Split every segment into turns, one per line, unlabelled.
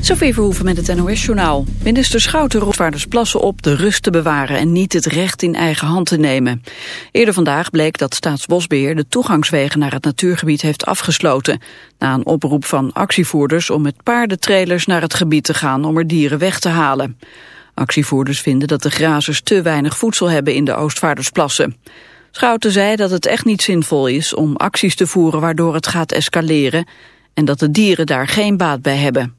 Sophie Verhoeven met het NOS-journaal. Minister Schouten roept plassen op de rust te bewaren... en niet het recht in eigen hand te nemen. Eerder vandaag bleek dat Staatsbosbeheer de toegangswegen naar het natuurgebied heeft afgesloten. Na een oproep van actievoerders om met paardentrailers naar het gebied te gaan... om er dieren weg te halen. Actievoerders vinden dat de grazers te weinig voedsel hebben in de Oostvaardersplassen. Schouten zei dat het echt niet zinvol is om acties te voeren waardoor het gaat escaleren... en dat de dieren daar geen baat bij hebben.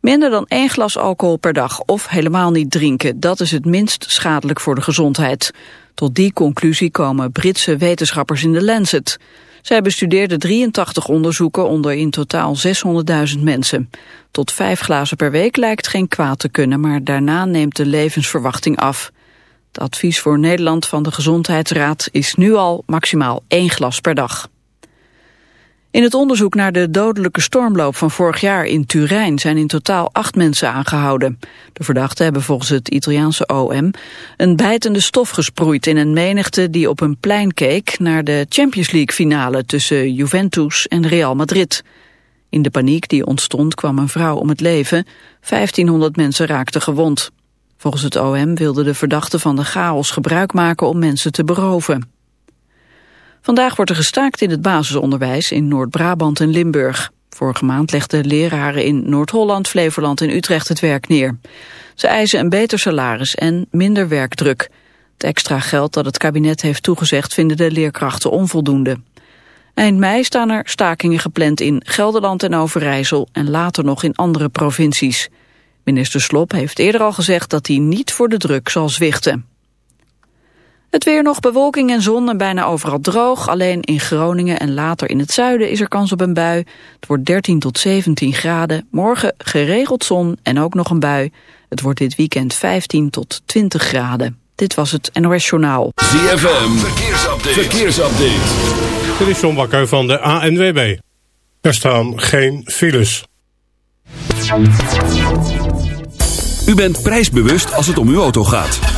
Minder dan één glas alcohol per dag of helemaal niet drinken, dat is het minst schadelijk voor de gezondheid. Tot die conclusie komen Britse wetenschappers in de Lancet. Zij bestudeerden 83 onderzoeken onder in totaal 600.000 mensen. Tot vijf glazen per week lijkt geen kwaad te kunnen, maar daarna neemt de levensverwachting af. Het advies voor Nederland van de Gezondheidsraad is nu al maximaal één glas per dag. In het onderzoek naar de dodelijke stormloop van vorig jaar in Turijn zijn in totaal acht mensen aangehouden. De verdachten hebben volgens het Italiaanse OM een bijtende stof gesproeid in een menigte die op een plein keek naar de Champions League finale tussen Juventus en Real Madrid. In de paniek die ontstond kwam een vrouw om het leven, 1500 mensen raakten gewond. Volgens het OM wilden de verdachten van de chaos gebruik maken om mensen te beroven. Vandaag wordt er gestaakt in het basisonderwijs in Noord-Brabant en Limburg. Vorige maand legden leraren in Noord-Holland, Flevoland en Utrecht het werk neer. Ze eisen een beter salaris en minder werkdruk. Het extra geld dat het kabinet heeft toegezegd vinden de leerkrachten onvoldoende. Eind mei staan er stakingen gepland in Gelderland en Overijssel en later nog in andere provincies. Minister Slop heeft eerder al gezegd dat hij niet voor de druk zal zwichten. Het weer nog bewolking en zon en bijna overal droog. Alleen in Groningen en later in het zuiden is er kans op een bui. Het wordt 13 tot 17 graden. Morgen geregeld zon en ook nog een bui. Het wordt dit weekend 15 tot 20 graden. Dit was het NOS Journaal.
ZFM, verkeersupdate. verkeersupdate.
Dit is John Bakker van de ANWB. Er staan geen files.
U bent prijsbewust als het om uw auto gaat.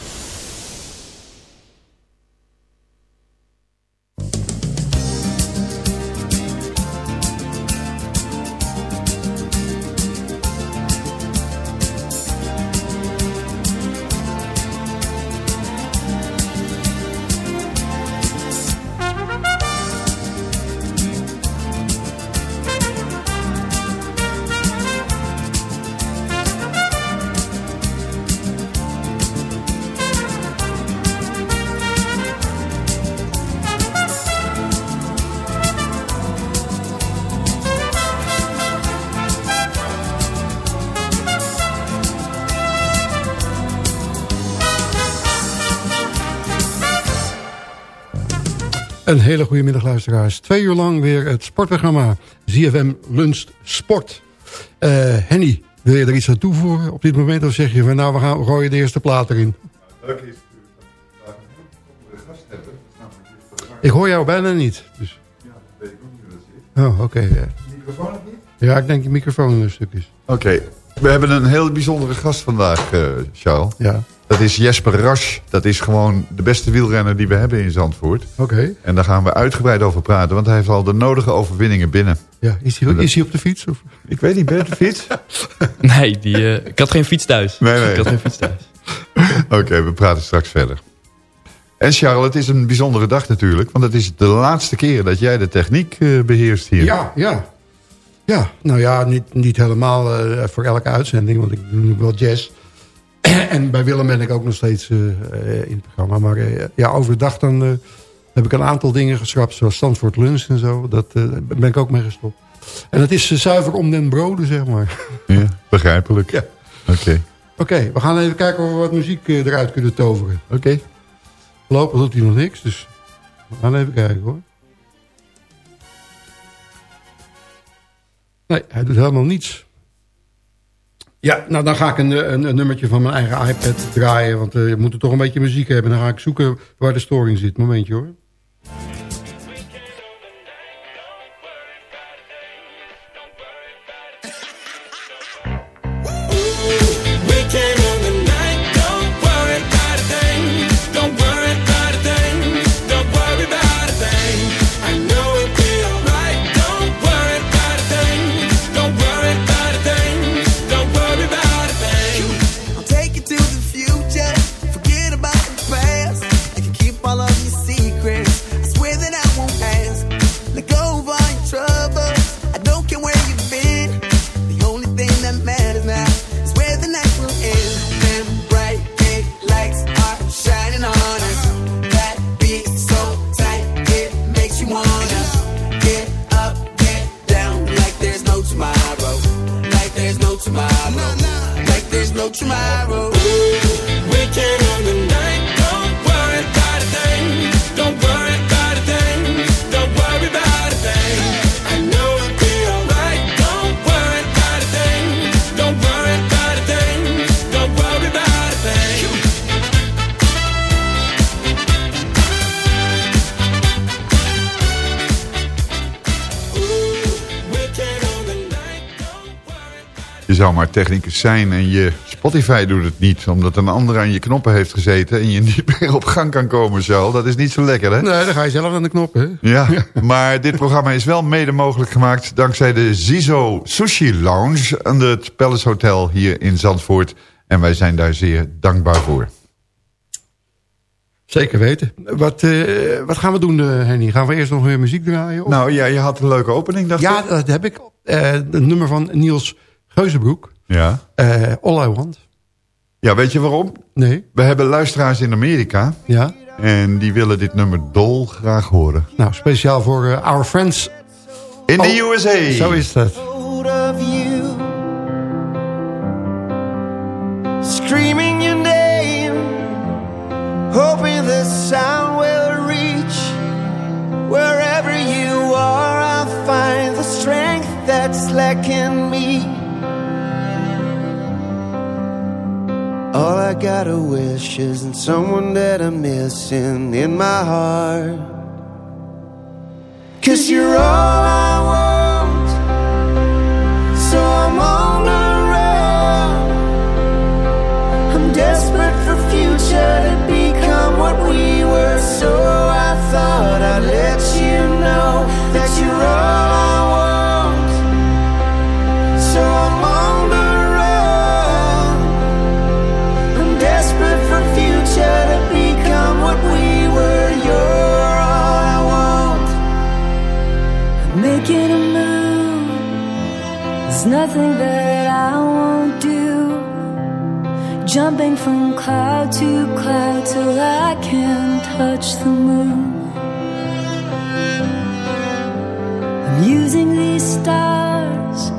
Een hele goede middag luisteraars. Twee uur lang weer het sportprogramma ZFM Lunch Sport. Uh, Henny, wil je er iets aan toevoegen op dit moment? Of zeg je van nou, we gaan gooien de eerste plaat erin?
Leuk is dat we een gast hebben. Dat
Ik hoor jou bijna niet. Dus. Oh, oké. ja. Ja, ik denk je microfoon een stuk is.
Oké, we hebben een heel bijzondere gast vandaag, eh Charles.
Ja,
Dat is Jesper Rasch. Dat is gewoon de beste wielrenner die we hebben in Zandvoort.
oké.
En daar gaan we uitgebreid over praten, want hij heeft al de nodige overwinningen binnen.
Ja, is hij, is hij op de fiets? Of?
Ik weet niet, ben je op de fiets?
Nee, die, eh, ik had geen fiets thuis.
Nee, nee.
Ik had geen fiets thuis.
Oké, we praten straks verder. En Charles, het is een bijzondere dag natuurlijk, want het is de laatste keer dat jij de techniek eh, beheerst hier.
Ja, ja. Ja, nou ja, niet, niet helemaal eh, voor elke uitzending, want ik doe nu wel jazz. en bij Willem ben ik ook nog steeds eh, eh, in het programma. Maar ja, overdag dan heb ik een aantal dingen geschrapt, zoals Stanford Lunch en zo. Dat daar ben ik ook mee gestopt. En het is zuiver om den broden, zeg maar.
Ja, begrijpelijk.
Ja.
Oké.
Oké, we gaan even kijken of we wat muziek eruit kunnen toveren.
Oké.
Voorlopig doet hij nog niks, dus we gaan even kijken hoor. Nee, hij doet helemaal niets. Ja, nou dan ga ik een, een, een nummertje van mijn eigen iPad draaien. Want eh, je moet er toch een beetje muziek hebben. Dan ga ik zoeken waar de storing zit. Momentje hoor.
No tomorrow.
Weekend on the night, don't worry about a thing. Don't worry about a thing. Don't worry about a thing. I know it'll be alright. Don't worry about a thing. Don't worry about a thing. Don't worry about a thing.
Je zou maar technicus zijn en je Spotify doet het niet. Omdat een ander aan je knoppen heeft gezeten en je niet meer op gang kan komen, Charles. Dat is niet zo lekker, hè?
Nee, dan ga je zelf aan de knop, hè?
Ja, maar dit programma is wel mede mogelijk gemaakt... dankzij de Zizo Sushi Lounge aan het Palace Hotel hier in Zandvoort. En wij zijn daar zeer dankbaar voor.
Zeker weten. Wat, eh, wat gaan we doen, eh, Henny? Gaan we eerst nog weer muziek draaien? Of?
Nou ja, je had een leuke opening, dacht
ja,
ik.
dat heb ik. Eh het nummer van Niels Geuzenbroek.
Ja.
Eh, All I Want.
ja, weet je waarom?
Nee?
We hebben luisteraars in Amerika...
Ja?
en die willen dit nummer dol graag horen.
Nou, speciaal voor eh, our friends.
In
Oh,
de USA!
Zo is dat.
Screaming your name, hoping the sound will reach wherever you are. I'll find the strength that's lacking me. All I gotta wish is in someone that I'm missing in my heart. Cause you're all I want. So I'm the run. I'm desperate for future to become what we were. So I thought I'd let you know that you're all I want.
There's nothing that I won't do. Jumping from cloud to cloud till I can touch the moon. I'm using these stars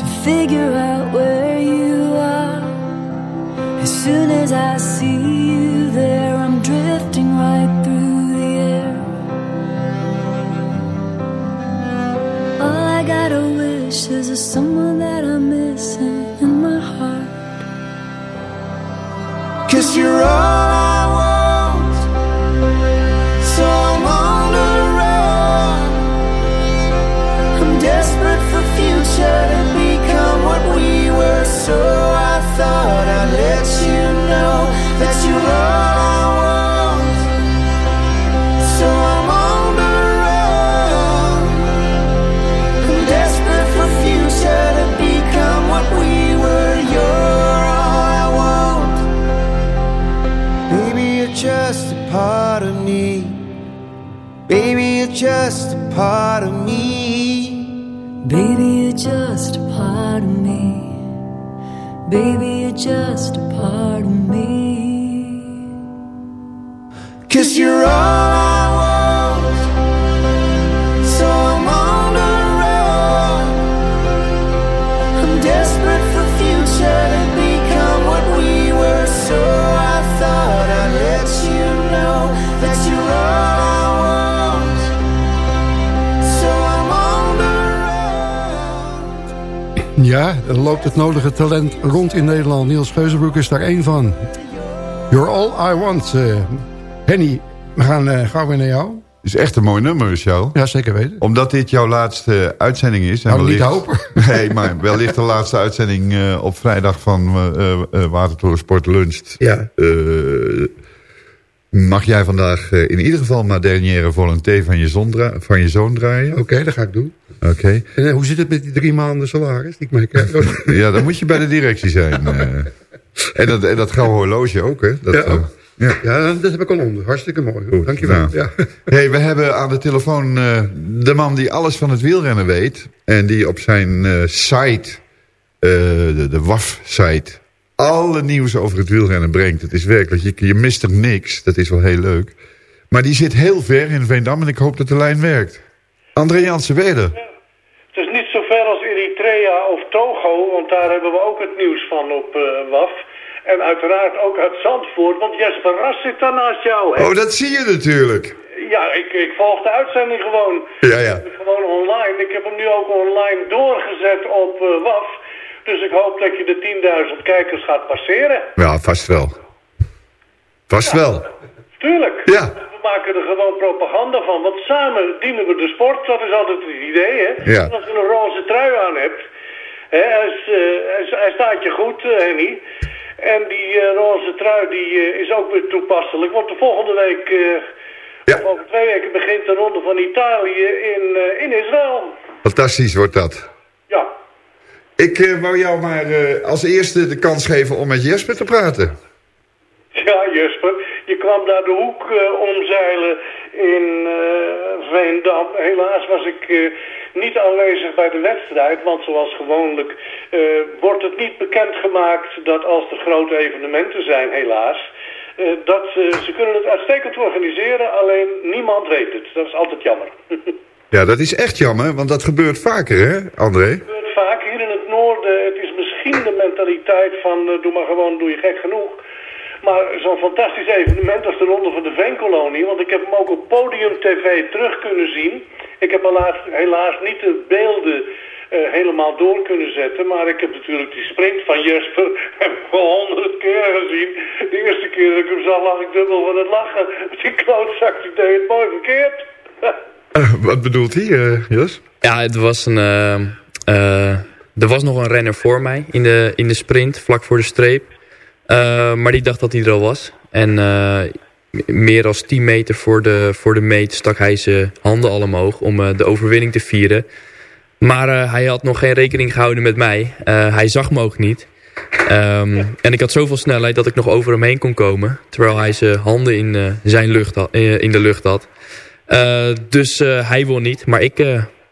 to figure out where you are. As soon as I see you there,
you're all I want. So I'm on the
run. I'm desperate for future to become what we were, so I thought.
Ja, er loopt het nodige talent rond in Nederland. Niels Geuzenbroek is daar één van. You're all I want. eh. Henny, we gaan eh, gauw weer naar jou.
is echt een mooi nummer, Michel.
Ja, zeker weten.
Omdat dit jouw laatste uitzending is. en
Nou, niet
wellicht-
hopen.
Nee, maar wellicht de laatste uitzending eh, op vrijdag van eh eh, Watertoren Sport Lunch.
Ja.
Mag jij vandaag eh, in ieder geval maar dernière volonté van je, van je zoon draaien?
Oké, dat ga ik doen.
Oké.
En eh, hoe zit het met die drie maanden salaris die ik mee krijg?
Ja, dan moet je bij de directie zijn. eh. en, dat, en dat gouden horloge ook, hè? Dat,
Ja, ook.
ja.
Ja, dat heb ik al onder. Hartstikke mooi.
Goed,
Dankjewel.
nou.
Ja.
Hey, we hebben aan de telefoon de man die alles van het wielrennen weet. En die op zijn site, de, de WAF-site, alle nieuws over het wielrennen brengt. Het is werkelijk, je, je mist er niks. Dat is wel heel leuk. Maar die zit heel ver in Veendam en ik hoop dat de lijn werkt. André Jansen, ben je er?
Het is niet zo ver als Eritrea of Togo, want daar hebben we ook het nieuws van op eh, WAF. En uiteraard ook uit Zandvoort, want Jesper Ras zit daar naast jou. Hè?
Oh, dat zie je natuurlijk.
Ja, ik, ik volg de uitzending gewoon.
Ja, ja.
Gewoon online. Ik heb hem nu ook online doorgezet op eh, WAF. Dus ik hoop dat je de 10.000 kijkers gaat passeren.
Ja, vast wel. Vast wel.
Tuurlijk.
Ja.
We maken er gewoon propaganda van. Want samen dienen we de sport. Dat is altijd het idee, hè.
Ja.
Als je een roze trui aan hebt... Hè, hij, is, eh, hij, is- hij staat je goed, eh, Henny. En die eh, roze trui die, is ook weer toepasselijk. Want de volgende week...
Ja.
of over twee weken begint de ronde van Italië in, in Israël.
Fantastisch wordt dat.
Ja.
Ik eh, wou jou maar eh, als eerste de kans geven om met Jesper te praten.
Ja, Jesper. Je kwam daar de hoek eh, omzeilen in Veendam. Helaas was ik niet aanwezig bij de wedstrijd, want zoals gewoonlijk wordt het niet bekendgemaakt dat als er grote evenementen zijn, helaas, dat ze, ze kunnen het uitstekend organiseren, alleen niemand weet het. Dat is altijd jammer.
Ja, dat is echt jammer, want dat gebeurt vaker, hè, André?
Vaak hier in het noorden. Het is misschien de mentaliteit van eh, doe maar gewoon, doe je gek genoeg. Maar zo'n fantastisch evenement als de Ronde van de Veenkolonie, want ik heb hem ook op Podium TV terug kunnen zien. Ik heb helaas, helaas niet de beelden eh, helemaal door kunnen zetten, maar ik heb natuurlijk die sprint van Jesper heb ik wel honderd keer gezien. De eerste keer dat ik hem zag lag ik dubbel van het lachen. Die klootzak die deed het mooi verkeerd.
Eh, wat bedoelt hij, eh, Jos?
Ja, het was een... eh, er was nog een renner voor mij in de, in de sprint, vlak voor de streep. Eh, maar die dacht dat hij er al was. En eh, meer dan 10 meter voor de, voor de meet stak hij zijn handen al omhoog om de overwinning te vieren. Maar hij had nog geen rekening gehouden met mij. Hij zag me ook niet. Ehm, en ik had zoveel snelheid dat ik nog over hem heen kon komen. Terwijl hij zijn handen in, zijn lucht had, in de lucht had. Dus hij won niet, maar ik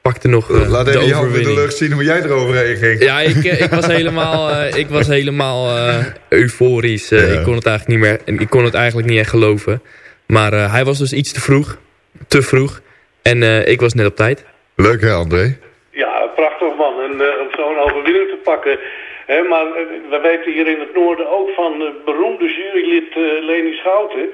pakte nog eh,
Laat
de
even in de lucht zien hoe jij eroverheen ging.
Ja, ik, eh, ik was helemaal, eh, ik was helemaal eh, euforisch. Eh,
Ja.
Ik kon het eigenlijk niet meer. En ik kon het eigenlijk niet echt geloven. Maar eh, hij was dus iets te vroeg. Te vroeg. En eh, ik was net op tijd.
Leuk, hè, André?
Ja, prachtig man. En eh, om zo'n overwinning te pakken. Hè, maar eh, we weten hier in het noorden ook van eh, beroemde jurylid eh, Leni Schouten.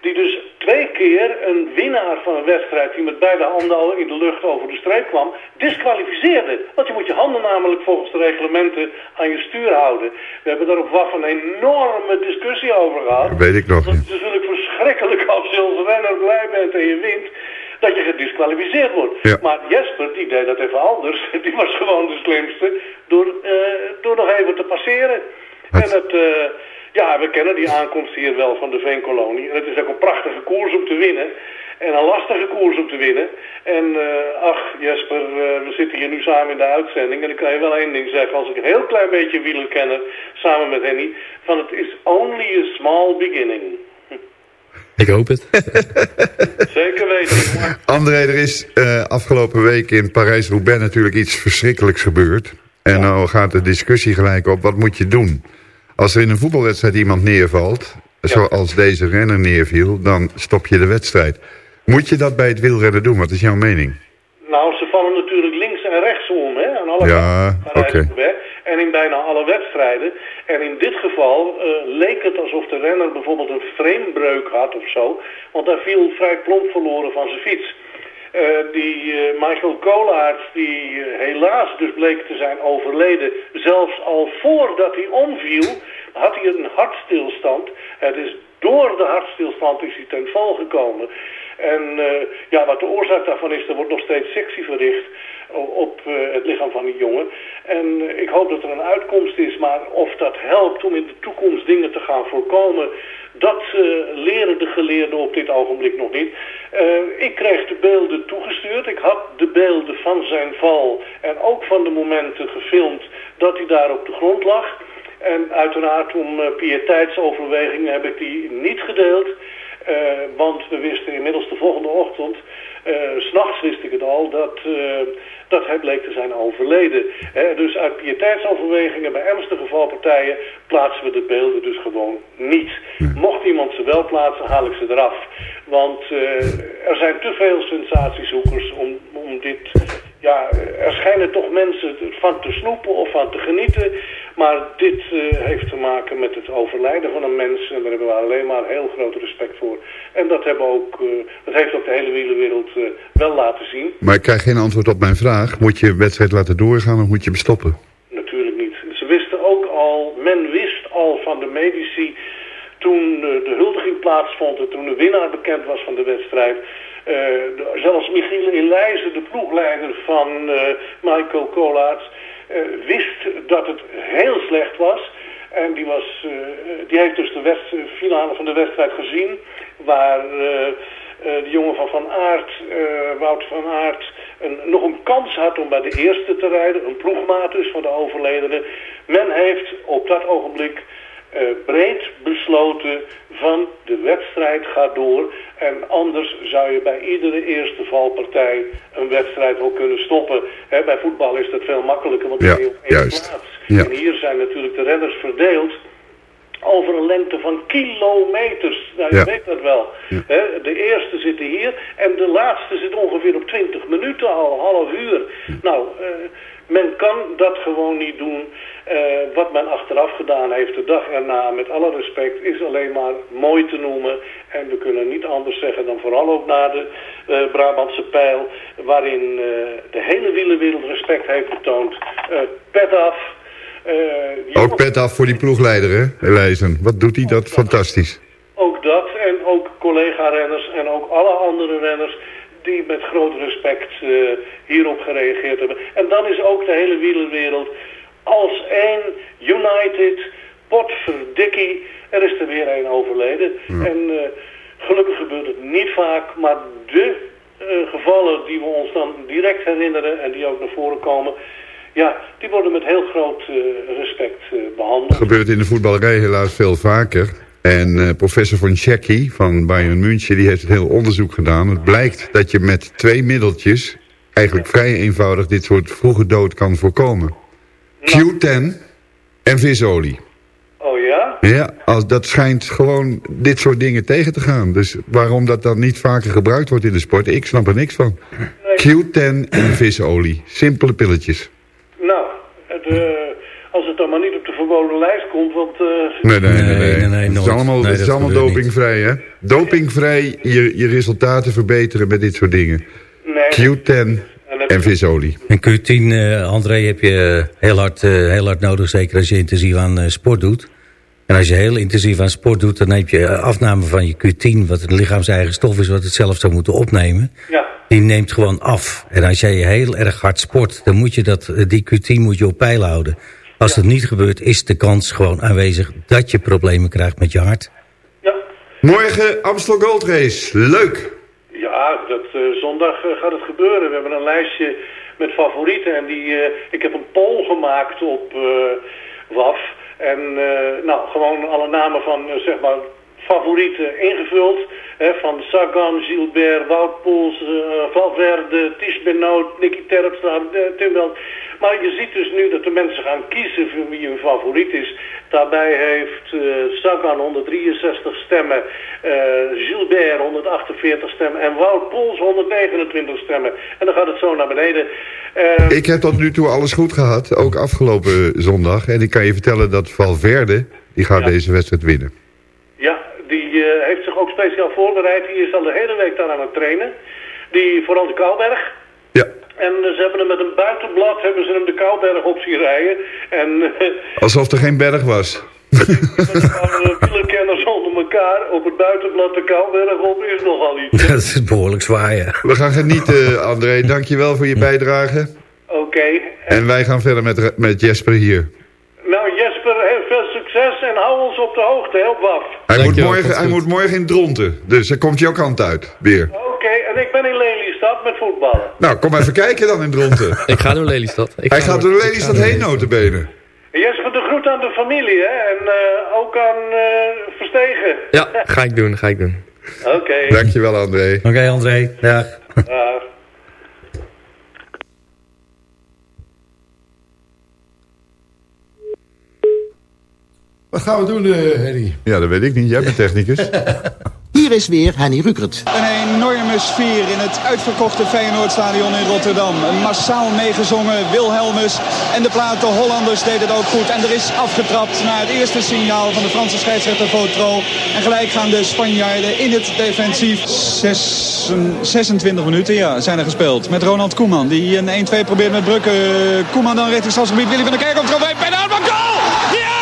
Die dus twee keer een winnaar van een wedstrijd die met beide handen al in de lucht over de streep kwam, disqualificeerde. Want je moet je handen namelijk volgens de reglementen aan je stuur houden. We hebben daar op WAF een enorme discussie over gehad.
Weet ik nog
Het
niet.
is natuurlijk verschrikkelijk als je als renner blij bent en je wint, dat je gedisqualificeerd wordt.
Ja.
Maar Jesper, die deed dat even anders. Die was gewoon de slimste door, eh, door nog even te passeren. En het, eh, ja, we kennen die aankomst hier wel van de Veenkolonie. En het is ook een prachtige koers om te winnen. En een lastige koers om te winnen. En eh, ach, Jesper, eh, we zitten hier nu samen in de uitzending. En ik kan je wel één ding zeggen. Als ik een heel klein beetje wielerkenner, samen met Henny... van het is only a small beginning.
Ik hoop het.
Zeker weten. Maar
André, er is eh, afgelopen week in Parijs-Roubaix natuurlijk iets verschrikkelijks gebeurd. En nou gaat de discussie gelijk op, wat moet je doen? Als er in een voetbalwedstrijd iemand neervalt, zoals deze renner neerviel, dan stop je de wedstrijd. Moet je dat bij het wielrennen doen? Wat is jouw mening?
Nou, ze vallen natuurlijk links en rechts om, hè, aan alle
Ja, oké.
En in bijna alle wedstrijden. En in dit geval eh, leek het alsof de renner bijvoorbeeld een framebreuk had of zo. Want hij viel vrij plomp verloren van zijn fiets. Eh, die eh, Michael Colaert, die eh, helaas dus bleek te zijn overleden, zelfs al voordat hij omviel, had hij een hartstilstand. Het is door de hartstilstand is hij ten val gekomen. En ja, wat de oorzaak daarvan is, er wordt nog steeds sectie verricht op het lichaam van die jongen. En ik hoop dat er een uitkomst is, maar of dat helpt om in de toekomst dingen te gaan voorkomen, dat eh, leren de geleerden op dit ogenblik nog niet. Eh, ik kreeg de beelden toegestuurd. Ik had de beelden van zijn val en ook van de momenten gefilmd dat hij daar op de grond lag. En uiteraard om uh, pieteitsoverwegingen heb ik die niet gedeeld. Uh, want we wisten inmiddels de volgende ochtend, uh, s'nachts wist ik het al, dat, uh, dat hij bleek te zijn overleden. Hè, dus uit pieteitsoverwegingen bij ernstige valpartijen plaatsen we de beelden dus gewoon niet. Mocht iemand ze wel plaatsen, haal ik ze eraf. Want er zijn te veel sensatiezoekers om, om dit... Ja, er schijnen toch mensen van te snoepen of van te genieten. Maar dit uh, heeft te maken met het overlijden van een mens. En daar hebben we alleen maar heel groot respect voor. En dat, hebben ook, uh, dat heeft ook de hele wielerwereld uh, wel laten zien.
Maar ik krijg geen antwoord op mijn vraag. Moet je wedstrijd laten doorgaan of moet je hem stoppen?
Natuurlijk niet. Ze wisten ook al, men wist al van de medici toen de huldiging plaatsvond en toen de winnaar bekend was van de wedstrijd. De, zelfs Michiel Elijzen, de ploegleider van uh, Michael Colaerts, uh, wist dat het heel slecht was. En die, was, die heeft dus de finale van de wedstrijd gezien, waar de jongen van Van Aert, Wout van Aert, een, nog een kans had om bij de eerste te rijden, een ploegmaat dus van de overledene. Men heeft op dat ogenblik uh, breed besloten van de wedstrijd gaat door. En anders zou je bij iedere eerste valpartij een wedstrijd ook kunnen stoppen. He, bij voetbal is dat veel makkelijker, want
ja,
op één
juist.
plaats.
Ja.
En hier zijn natuurlijk de renners verdeeld over een lengte van kilometers. Nou, je
Ja.
weet dat wel.
Ja.
Hè, de eerste zitten hier en de laatste zit ongeveer op 20 minuten al, half uur. Nou, eh, men kan dat gewoon niet doen. Eh, wat men achteraf gedaan heeft de dag erna, met alle respect, is alleen maar mooi te noemen. En we kunnen niet anders zeggen dan vooral ook na de eh, Brabantse pijl, waarin eh, de hele wielerwereld respect heeft betoond. Eh, pet af.
Ook pet af voor die ploegleider, hè, Elijzen. Wat doet hij dat? Fantastisch.
ook dat en ook collega-renners en ook alle andere renners die met groot respect uh, hierop gereageerd hebben. En dan is ook de hele wielerwereld als één, united, potverdikkie, er is er weer één overleden.
Ja.
En uh, gelukkig gebeurt het niet vaak, maar de uh, gevallen die we ons dan direct herinneren en die ook naar voren komen... Ja, die worden met heel groot respect behandeld.
Gebeurt in de voetballerij helaas veel vaker. En uh, professor von Schecki van Bayern München die heeft heel onderzoek gedaan. Het blijkt dat je met twee middeltjes eigenlijk vrij eenvoudig dit soort vroege dood kan voorkomen. Q10 en visolie.
Oh ja?
Ja, als, dat schijnt gewoon dit soort dingen tegen te gaan. Dus waarom dat dan niet vaker gebruikt wordt in de sport, ik snap er niks van. Q10 en visolie. Simpele pilletjes.
Nou, het, uh, als het dan maar niet op de verboden lijst komt, want... Uh...
Nee, nee, nee. nee,
nee, nee
het is allemaal,
Nee,
het is
dat
allemaal
gebeurt
dopingvrij, hè? Dopingvrij je, je resultaten verbeteren met dit soort dingen.
Nee.
Q10 en visolie.
En Q10, uh, André, heb je heel hard, uh, heel hard nodig. Zeker als je intensief aan uh, sport doet. En als je heel intensief aan sport doet, dan heb je afname van je Q10... wat een lichaams-eigen stof is, wat het zelf zou moeten opnemen.
Ja.
Die neemt gewoon af. En als jij heel erg hard sport, dan moet je dat, die Q10 moet je op peil houden. Als
ja.
dat niet gebeurt, is de kans gewoon aanwezig... dat je problemen krijgt met je hart.
Ja.
Morgen Amstel Gold Race. Leuk!
Ja, dat, uh, zondag uh, gaat het gebeuren. We hebben een lijstje met favorieten. En die, uh, ik heb een poll gemaakt op WAF. En nou, gewoon alle namen van zeg maar favorieten ingevuld. Hè, van Sagan, Gilbert, Wout Poels, eh, Valverde, Ties Benoot, Nicky Terpstra, uh, Tim Weld. Maar je ziet dus nu dat de mensen gaan kiezen voor wie hun favoriet is. Daarbij heeft eh, Sagan 163 stemmen, eh, Gilbert 148 stemmen en Wout Poels 129 stemmen. En dan gaat het zo naar beneden. Eh,
Ik heb tot nu toe alles goed gehad, ook afgelopen zondag. En ik kan je vertellen dat Valverde, die gaat deze wedstrijd winnen.
Eh, heeft zich ook speciaal voorbereid. Die is al de hele week daar aan het trainen. Die, vooral de Kouberg.
Ja.
En eh, ze hebben hem met een buitenblad hebben ze hem de Kouberg op zien rijden. En eh,
Alsof er geen berg was.
wielerkenners onder elkaar op het buitenblad de Kouberg op is nogal iets.
Dat is behoorlijk zwaar, ja.
We gaan genieten, André. Dankjewel voor je bijdrage.
Oké.
En wij gaan verder met, met Jesper hier.
Nou Jesper, succes en hou ons op de hoogte, hè, op WAF.
Hij, moet morgen, hij moet morgen in Dronten. Dus hij komt jouw kant uit, weer.
Oké, en ik ben in Lelystad met voetballen.
Nou, kom even kijken dan in Dronten.
Ik ga door Lelystad. Ik
Hij
ga
gaat door Lelystad heen, notabene.
Jesper, de groet aan de familie, hè, en eh, ook aan eh, Verstegen.
Ja, ga ik doen, ga ik doen.
Oké.
Dankjewel, André.
Oké, André. Dag.
Dag.
Wat gaan we doen, eh Henny?
Ja, dat weet ik niet. Jij bent technicus.
Hier is weer Henny Rukert.
Een enorme sfeer in het uitverkochte Feyenoordstadion in Rotterdam. Massaal meegezongen, Wilhelmus en de plaat De Hollanders deed het ook goed. En er is afgetrapt na het eerste signaal van de Franse scheidsrechter Votro. En gelijk gaan de Spanjaarden in het defensief. Zes- 26 minuten ja, zijn er gespeeld. Met Ronald Koeman die een 1-2 probeert met Brukken. Koeman dan richting stadsgebied. Willy van der Kerkhoff bij. Aan goal! Ja!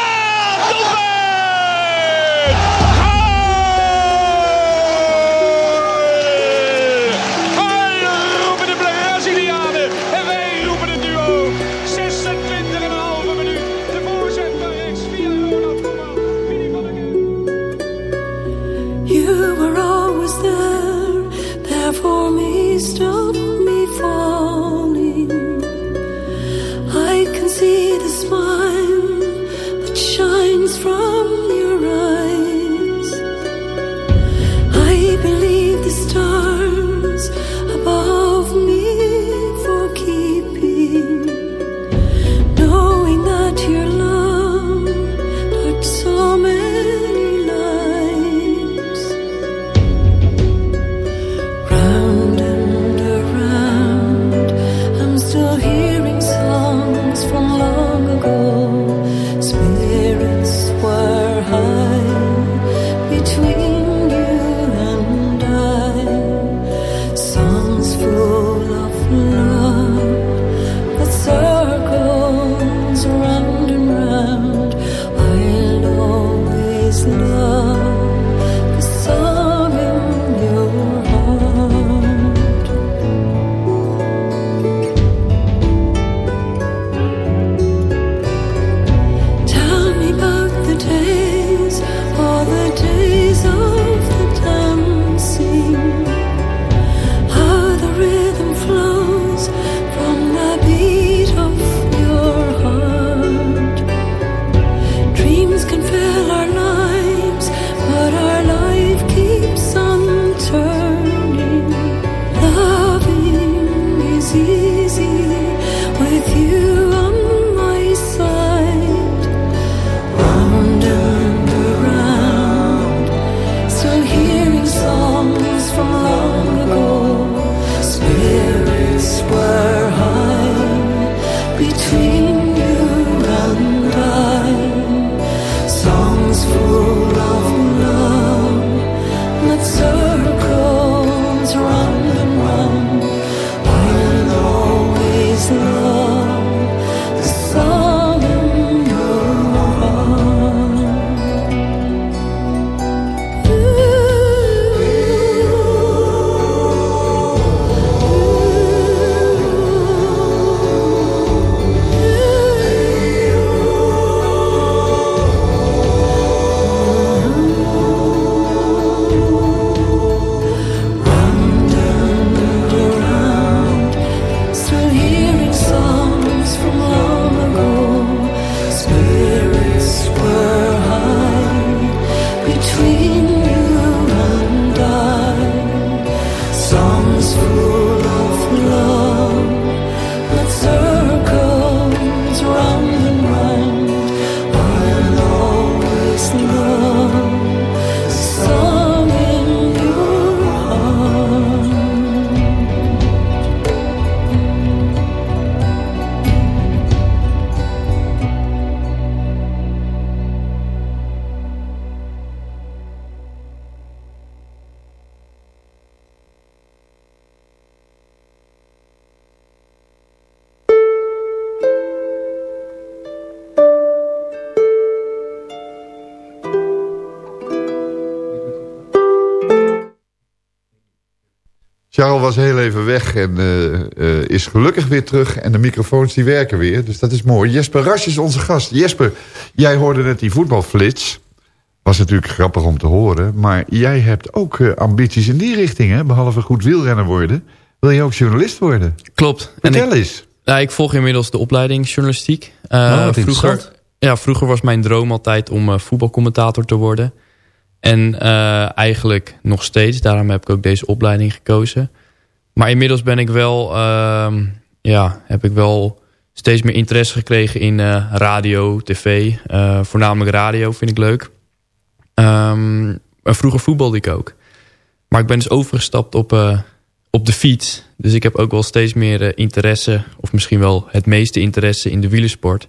Was heel even weg en eh, eh, is gelukkig weer terug. En de microfoons die werken weer, dus dat is mooi. Jesper Rasch is onze gast. Jesper, jij hoorde net die voetbalflits. Was natuurlijk grappig om te horen. Maar jij hebt ook eh, ambities in die richting, hè? Behalve goed wielrenner worden. Wil je ook journalist worden?
Klopt.
Vertel
ik,
eens.
Ja, ik volg inmiddels de opleiding journalistiek. Eh,
Oh,
vroeger, ja, vroeger was mijn droom altijd om eh, voetbalcommentator te worden. En eigenlijk nog steeds. Daarom heb ik ook deze opleiding gekozen. Maar inmiddels ben ik wel, ehm, ja, heb ik wel steeds meer interesse gekregen in eh, radio, tv. Eh, voornamelijk radio vind ik leuk. Ehm, vroeger voetbalde ik ook. Maar ik ben dus overgestapt op, eh, op de fiets. Dus ik heb ook wel steeds meer interesse, of misschien wel het meeste interesse in de wielersport.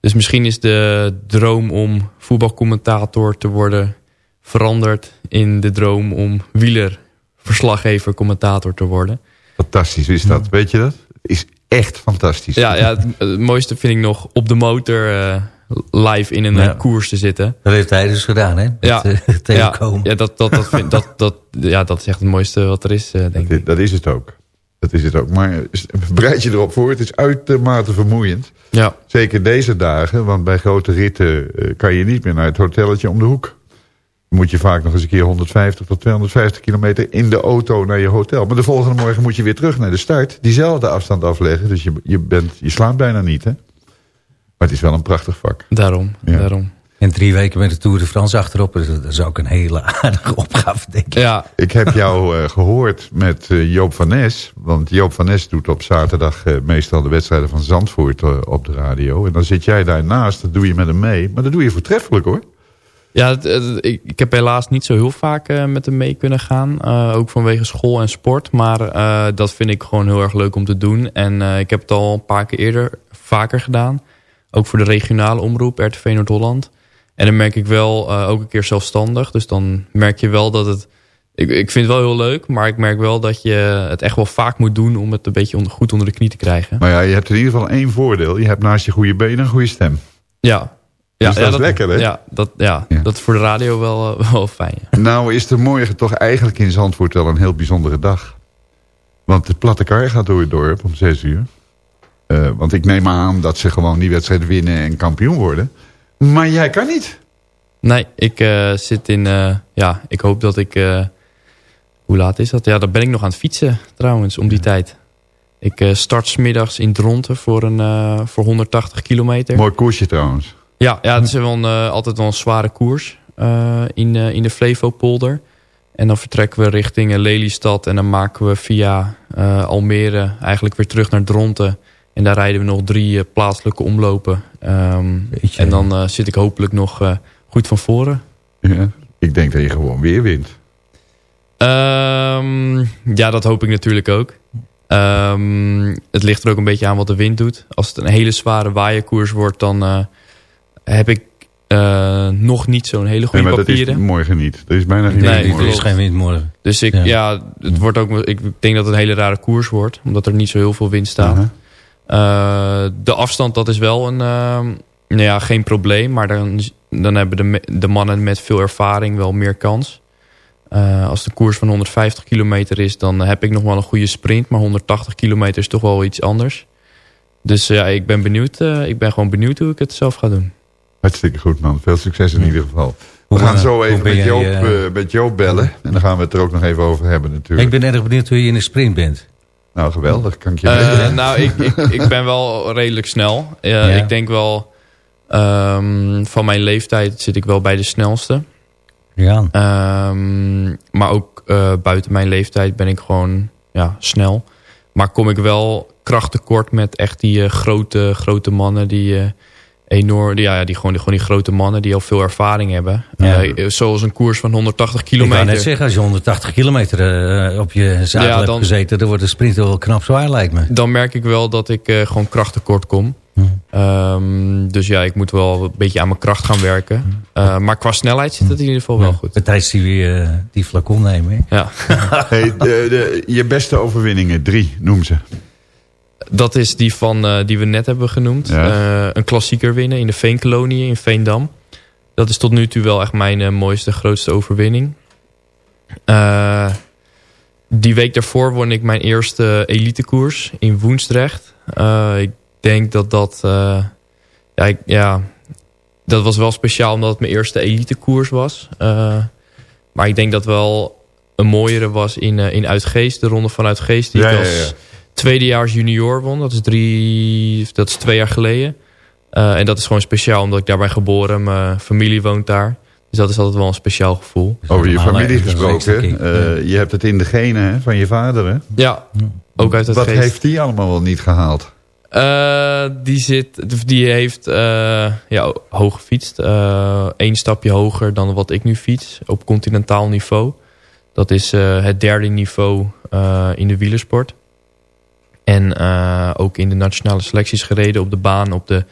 Dus misschien is de droom om voetbalcommentator te worden veranderd in de droom om wielerverslaggever, commentator te worden.
Fantastisch is dat, weet je dat? Is echt fantastisch.
Ja, ja het, het mooiste vind ik nog op de motor eh, live in een
Ja.
eh, koers te zitten.
Dat heeft hij dus gedaan, hè? Met,
Ja,
eh,
ja, dat, dat, dat, vind, dat, dat, ja, dat is echt het mooiste wat er is, eh, denk ik.
Dat is het ook. Dat is het ook. Maar bereid je erop voor. Het is uitermate vermoeiend.
Ja.
Zeker deze dagen. Want bij grote ritten kan je niet meer naar het hotelletje om de hoek. Dan moet je vaak nog eens een keer 150 tot 250 kilometer in de auto naar je hotel. Maar de volgende morgen moet je weer terug naar de start. Diezelfde afstand afleggen. Dus je, je, bent, je slaapt bijna niet. Hè? Maar het is wel een prachtig vak.
Daarom,
Ja.
daarom.
En drie weken met de Tour de France achterop. dus Dat is ook een hele aardige opgave, denk ik.
Ja,
Ik heb jou eh, gehoord met eh, Joop van Nes. Want Joop van Nes doet op zaterdag eh, meestal de wedstrijden van Zandvoort op de radio. En dan zit jij daarnaast, dat doe je met hem mee. Maar dat doe je voortreffelijk hoor.
Ja, het- het- ik, ik heb helaas niet zo heel vaak eh, met hem mee kunnen gaan. Eh, ook vanwege school en sport. Maar eh, dat vind ik gewoon heel erg leuk om te doen. En ik heb het al een paar keer eerder vaker gedaan. Ook voor de regionale omroep, RTV Noord-Holland. En dan merk ik wel, ook een keer zelfstandig. Dus dan merk je wel dat het... Ik, ik vind het wel heel leuk, maar ik merk wel dat je het echt wel vaak moet doen... om het een beetje onder- goed onder de knie te krijgen.
Maar ja, je hebt in ieder geval één voordeel. Je hebt naast je goede benen een goede stem.
Ja, ja,
Dus dat
ja,
is lekker, hè?
Ja, dat, ja,
Ja.
dat is voor de radio wel, eh, wel fijn. ja.
Nou is de morgen toch eigenlijk in Zandvoort wel een heel bijzondere dag. Want de platte kar gaat door het dorp om zes uur. Eh, want ik neem aan dat ze gewoon die wedstrijd winnen en kampioen worden. Maar jij kan niet.
Nee, ik eh, zit in... ja, ik hoop dat ik... hoe laat is dat? Ja, dan ben ik nog aan het fietsen trouwens, om die tijd. Ik start smiddags in Dronten voor, een, voor 180 kilometer.
Mooi koersje trouwens.
Ja, ja, het is wel een, eh, altijd wel een zware koers eh, in, eh, in de Flevopolder. En dan vertrekken we richting Lelystad en dan maken we via Almere eigenlijk weer terug naar Dronten. En daar rijden we nog drie plaatselijke omlopen. Ehm, en dan zit ik hopelijk nog goed van voren.
Ja. Ik denk dat je gewoon weer wint.
Ehm, ja, dat hoop ik natuurlijk ook. Ehm, het ligt er ook een beetje aan wat de wind doet. Als het een hele zware waaierkoers wordt, dan heb ik eh, nog niet zo'n hele
Nee,
goede
maar dat is
papieren.
morgen niet. Er is bijna geen
Nee,
wind
er
morgen.
is geen wind morgen.
Dus ik,
Ja.
ja. het wordt ook, ik denk dat het een hele rare koers wordt. Omdat er niet zo heel veel wind staat. Eh, de afstand, dat is wel een, ehm, nou ja, geen probleem. Maar dan, dan hebben de, de mannen met veel ervaring wel meer kans. Eh, als de koers van 150 kilometer is, dan heb ik nog wel een goede sprint. Maar 180 kilometer is toch wel iets anders. Dus ja, ik ben benieuwd. eh, ik ben gewoon benieuwd hoe ik het zelf ga doen.
Hartstikke goed man. Veel succes in ieder geval. We
Hoe,
gaan zo even
ben
met
jij,
Joop,
eh,
eh, met Joop bellen. En dan gaan we het er ook nog even over hebben natuurlijk.
Ik ben erg benieuwd hoe je in de sprint bent.
Nou geweldig, kan ik je
Eh,
melden.
nou, ik, ik, ik ben wel redelijk snel. Eh,
Ja.
Ik denk wel, ehm, van mijn leeftijd zit ik wel bij de snelste.
Ja.
Ehm, maar ook eh, buiten mijn leeftijd ben ik gewoon ja, snel. Maar kom ik wel krachttekort met echt die grote, grote mannen die... eh, enorm, die, ja, die, gewoon, die, gewoon die grote mannen die al veel ervaring hebben.
Ja.
Eh, zoals een koers van 180
Ik wou
kilometer.
net zeggen, als je 180 kilometer eh, op je zadel
Ja,
hebt
dan-
gezeten... dan wordt de sprint wel knap zwaar, lijkt me.
dan merk ik wel dat ik eh, gewoon krachttekort kom.
Hm.
Ehm, dus ja, ik moet wel een beetje aan mijn kracht gaan werken. Eh, maar qua snelheid zit het in ieder geval wel goed.
Bij tijdens die eh, die flacon nemen. hè?
Ja.
Hey, de, de, je beste overwinningen, drie, noem ze.
Dat is die van eh, die we net hebben genoemd.
Ja.
Eh, een klassieker winnen in de Veenkolonie in Veendam. Dat is tot nu toe wel echt mijn eh, mooiste, grootste overwinning.
Die week daarvoor won ik mijn eerste elitekoers in Woensdrecht. Ik denk dat dat... ja, ik, ja, dat was wel speciaal omdat het mijn eerste elitekoers was. Maar ik denk dat wel een mooiere was in, in Uitgeest. De ronde van Uitgeest die
ja.
Tweedejaars junior won. Dat is, drie, dat is twee jaar geleden. Eh, en dat is gewoon speciaal omdat ik daar ben geboren. Mijn familie woont daar. Dus dat is altijd wel een speciaal gevoel.
Over je familie gesproken. eh, je hebt het in de genen hè, van je vader. Hè?
Ja, ook uit het
Wat
geest.
heeft die allemaal wel niet gehaald?
Eh, die, zit, die heeft eh, ja, hoog gefietst. Eén stapje hoger dan wat ik nu fiets. Op continentaal niveau. Dat is eh, het derde niveau eh, in de wielersport. En eh, ook in de nationale selecties gereden. Op de baan op de,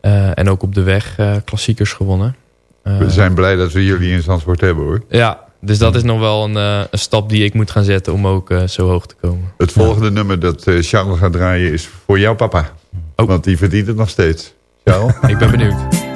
eh, en ook op de weg eh, klassiekers gewonnen.
We zijn blij dat we jullie in Zandvoort hebben hoor.
Ja, dus dat is nog wel een, een stap die ik moet gaan zetten om ook zo hoog te komen.
Het volgende nummer dat Charles gaat draaien is voor jouw papa.
Oh.
Want die verdient het nog steeds. Charles?
Ik ben benieuwd.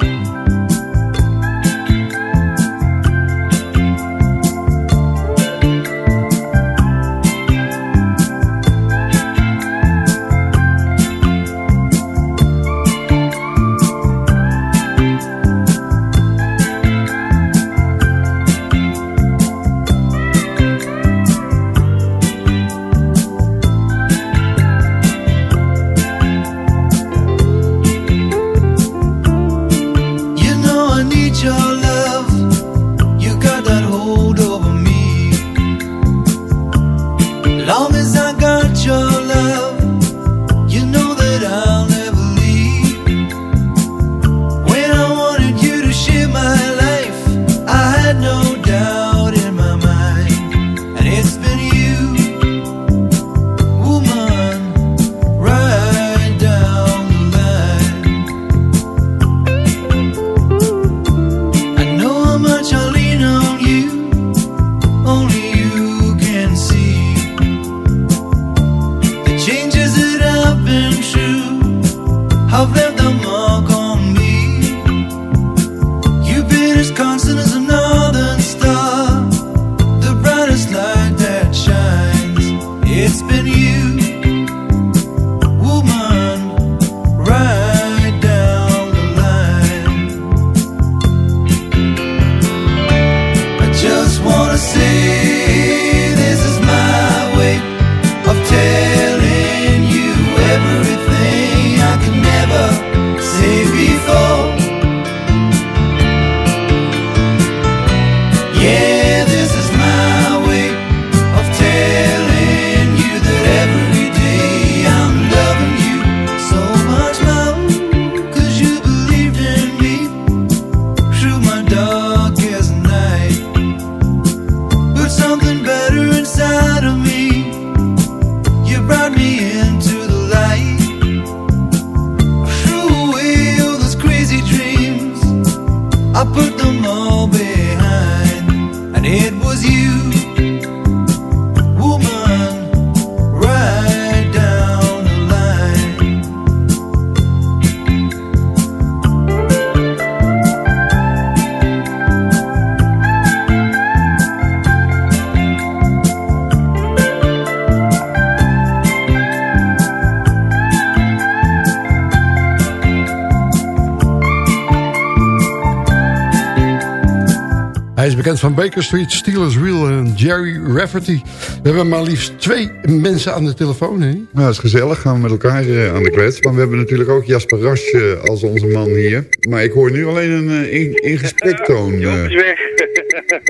Is
van Baker Street, Steelers Wheel en Jerry Rafferty. We hebben maar liefst twee mensen aan de telefoon. Hè?
Nou, dat is gezellig. Gaan we met elkaar eh, aan de klets. Maar we hebben natuurlijk ook Jasper Rasch eh, als onze man hier. Maar ik hoor nu alleen een eh, in, in gesprektoon. eh.
weg.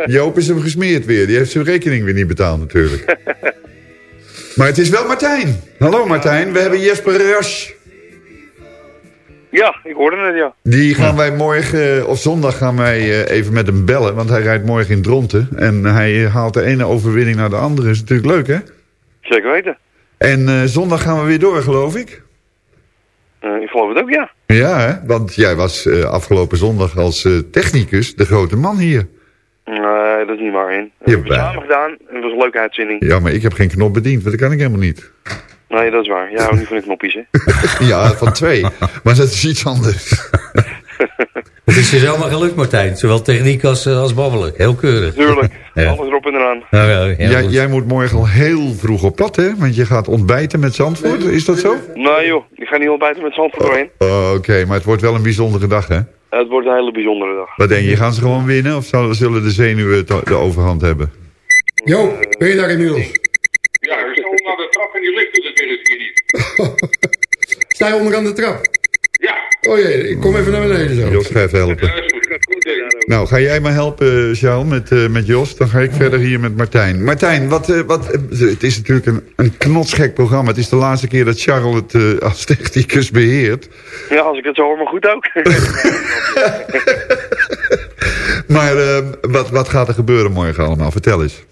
Joop is hem gesmeerd weer. Die heeft zijn rekening weer niet betaald natuurlijk. maar het is wel Martijn. Hallo Martijn, we hebben Jasper Rasch.
Het, ja.
Die gaan wij morgen, eh, of zondag gaan wij eh, even met hem bellen. Want hij rijdt morgen in Dronten. En hij eh, haalt de ene overwinning naar de andere. Is natuurlijk leuk hè?
Zeker weten.
En eh, zondag gaan we weer door geloof ik.
Eh, ik geloof het ook, ja.
Ja, hè? want jij was eh, afgelopen zondag als eh, technicus de grote man hier.
Nee, dat is niet waar in. We hebben
Jawel.
samen gedaan en het was een leuke uitzending.
Ja, maar ik heb geen knop bediend, want dat kan ik helemaal niet.
Nee, dat is waar. Ja, houdt niet van de knopjes, hè.
ja, van twee. Maar dat is iets anders.
is je zomaar gelukt, Martijn. Zowel techniek als, eh, als babbelen. Heel keurig.
Tuurlijk,
Ja.
alles erop en eraan.
Nou, ja, heel
Jij,
goed.
jij moet morgen al heel vroeg op pad, hè? Want je gaat ontbijten met Zandvoort, is dat zo?
Nou joh, ik ga niet ontbijten met Zandvoort doorheen.
Oh, Oké, maar het wordt wel een bijzondere dag, hè?
Het wordt een hele bijzondere dag.
Wat denk je, gaan ze gewoon winnen of zullen de zenuwen de overhand hebben?
Jo, ben je daar inmiddels?
Ja, ik stond naar de trap en die het weer eens keer niet.
Sta je onderaan de trap?
Ja.
Oh jee, ik kom even naar beneden zo.
Jos, helpen.
Gaat ik.
Nou, ga jij maar helpen, Charles, met, eh, met Jos. Dan ga ik verder hier met Martijn. Martijn, wat, eh, wat, eh, het is natuurlijk een, een knotsgek programma. Het is de laatste keer dat Charles het eh, als technicus beheert.
Ja, als ik het zo hoor, maar goed ook.
Maar eh, wat, wat gaat er gebeuren morgen allemaal? Vertel eens.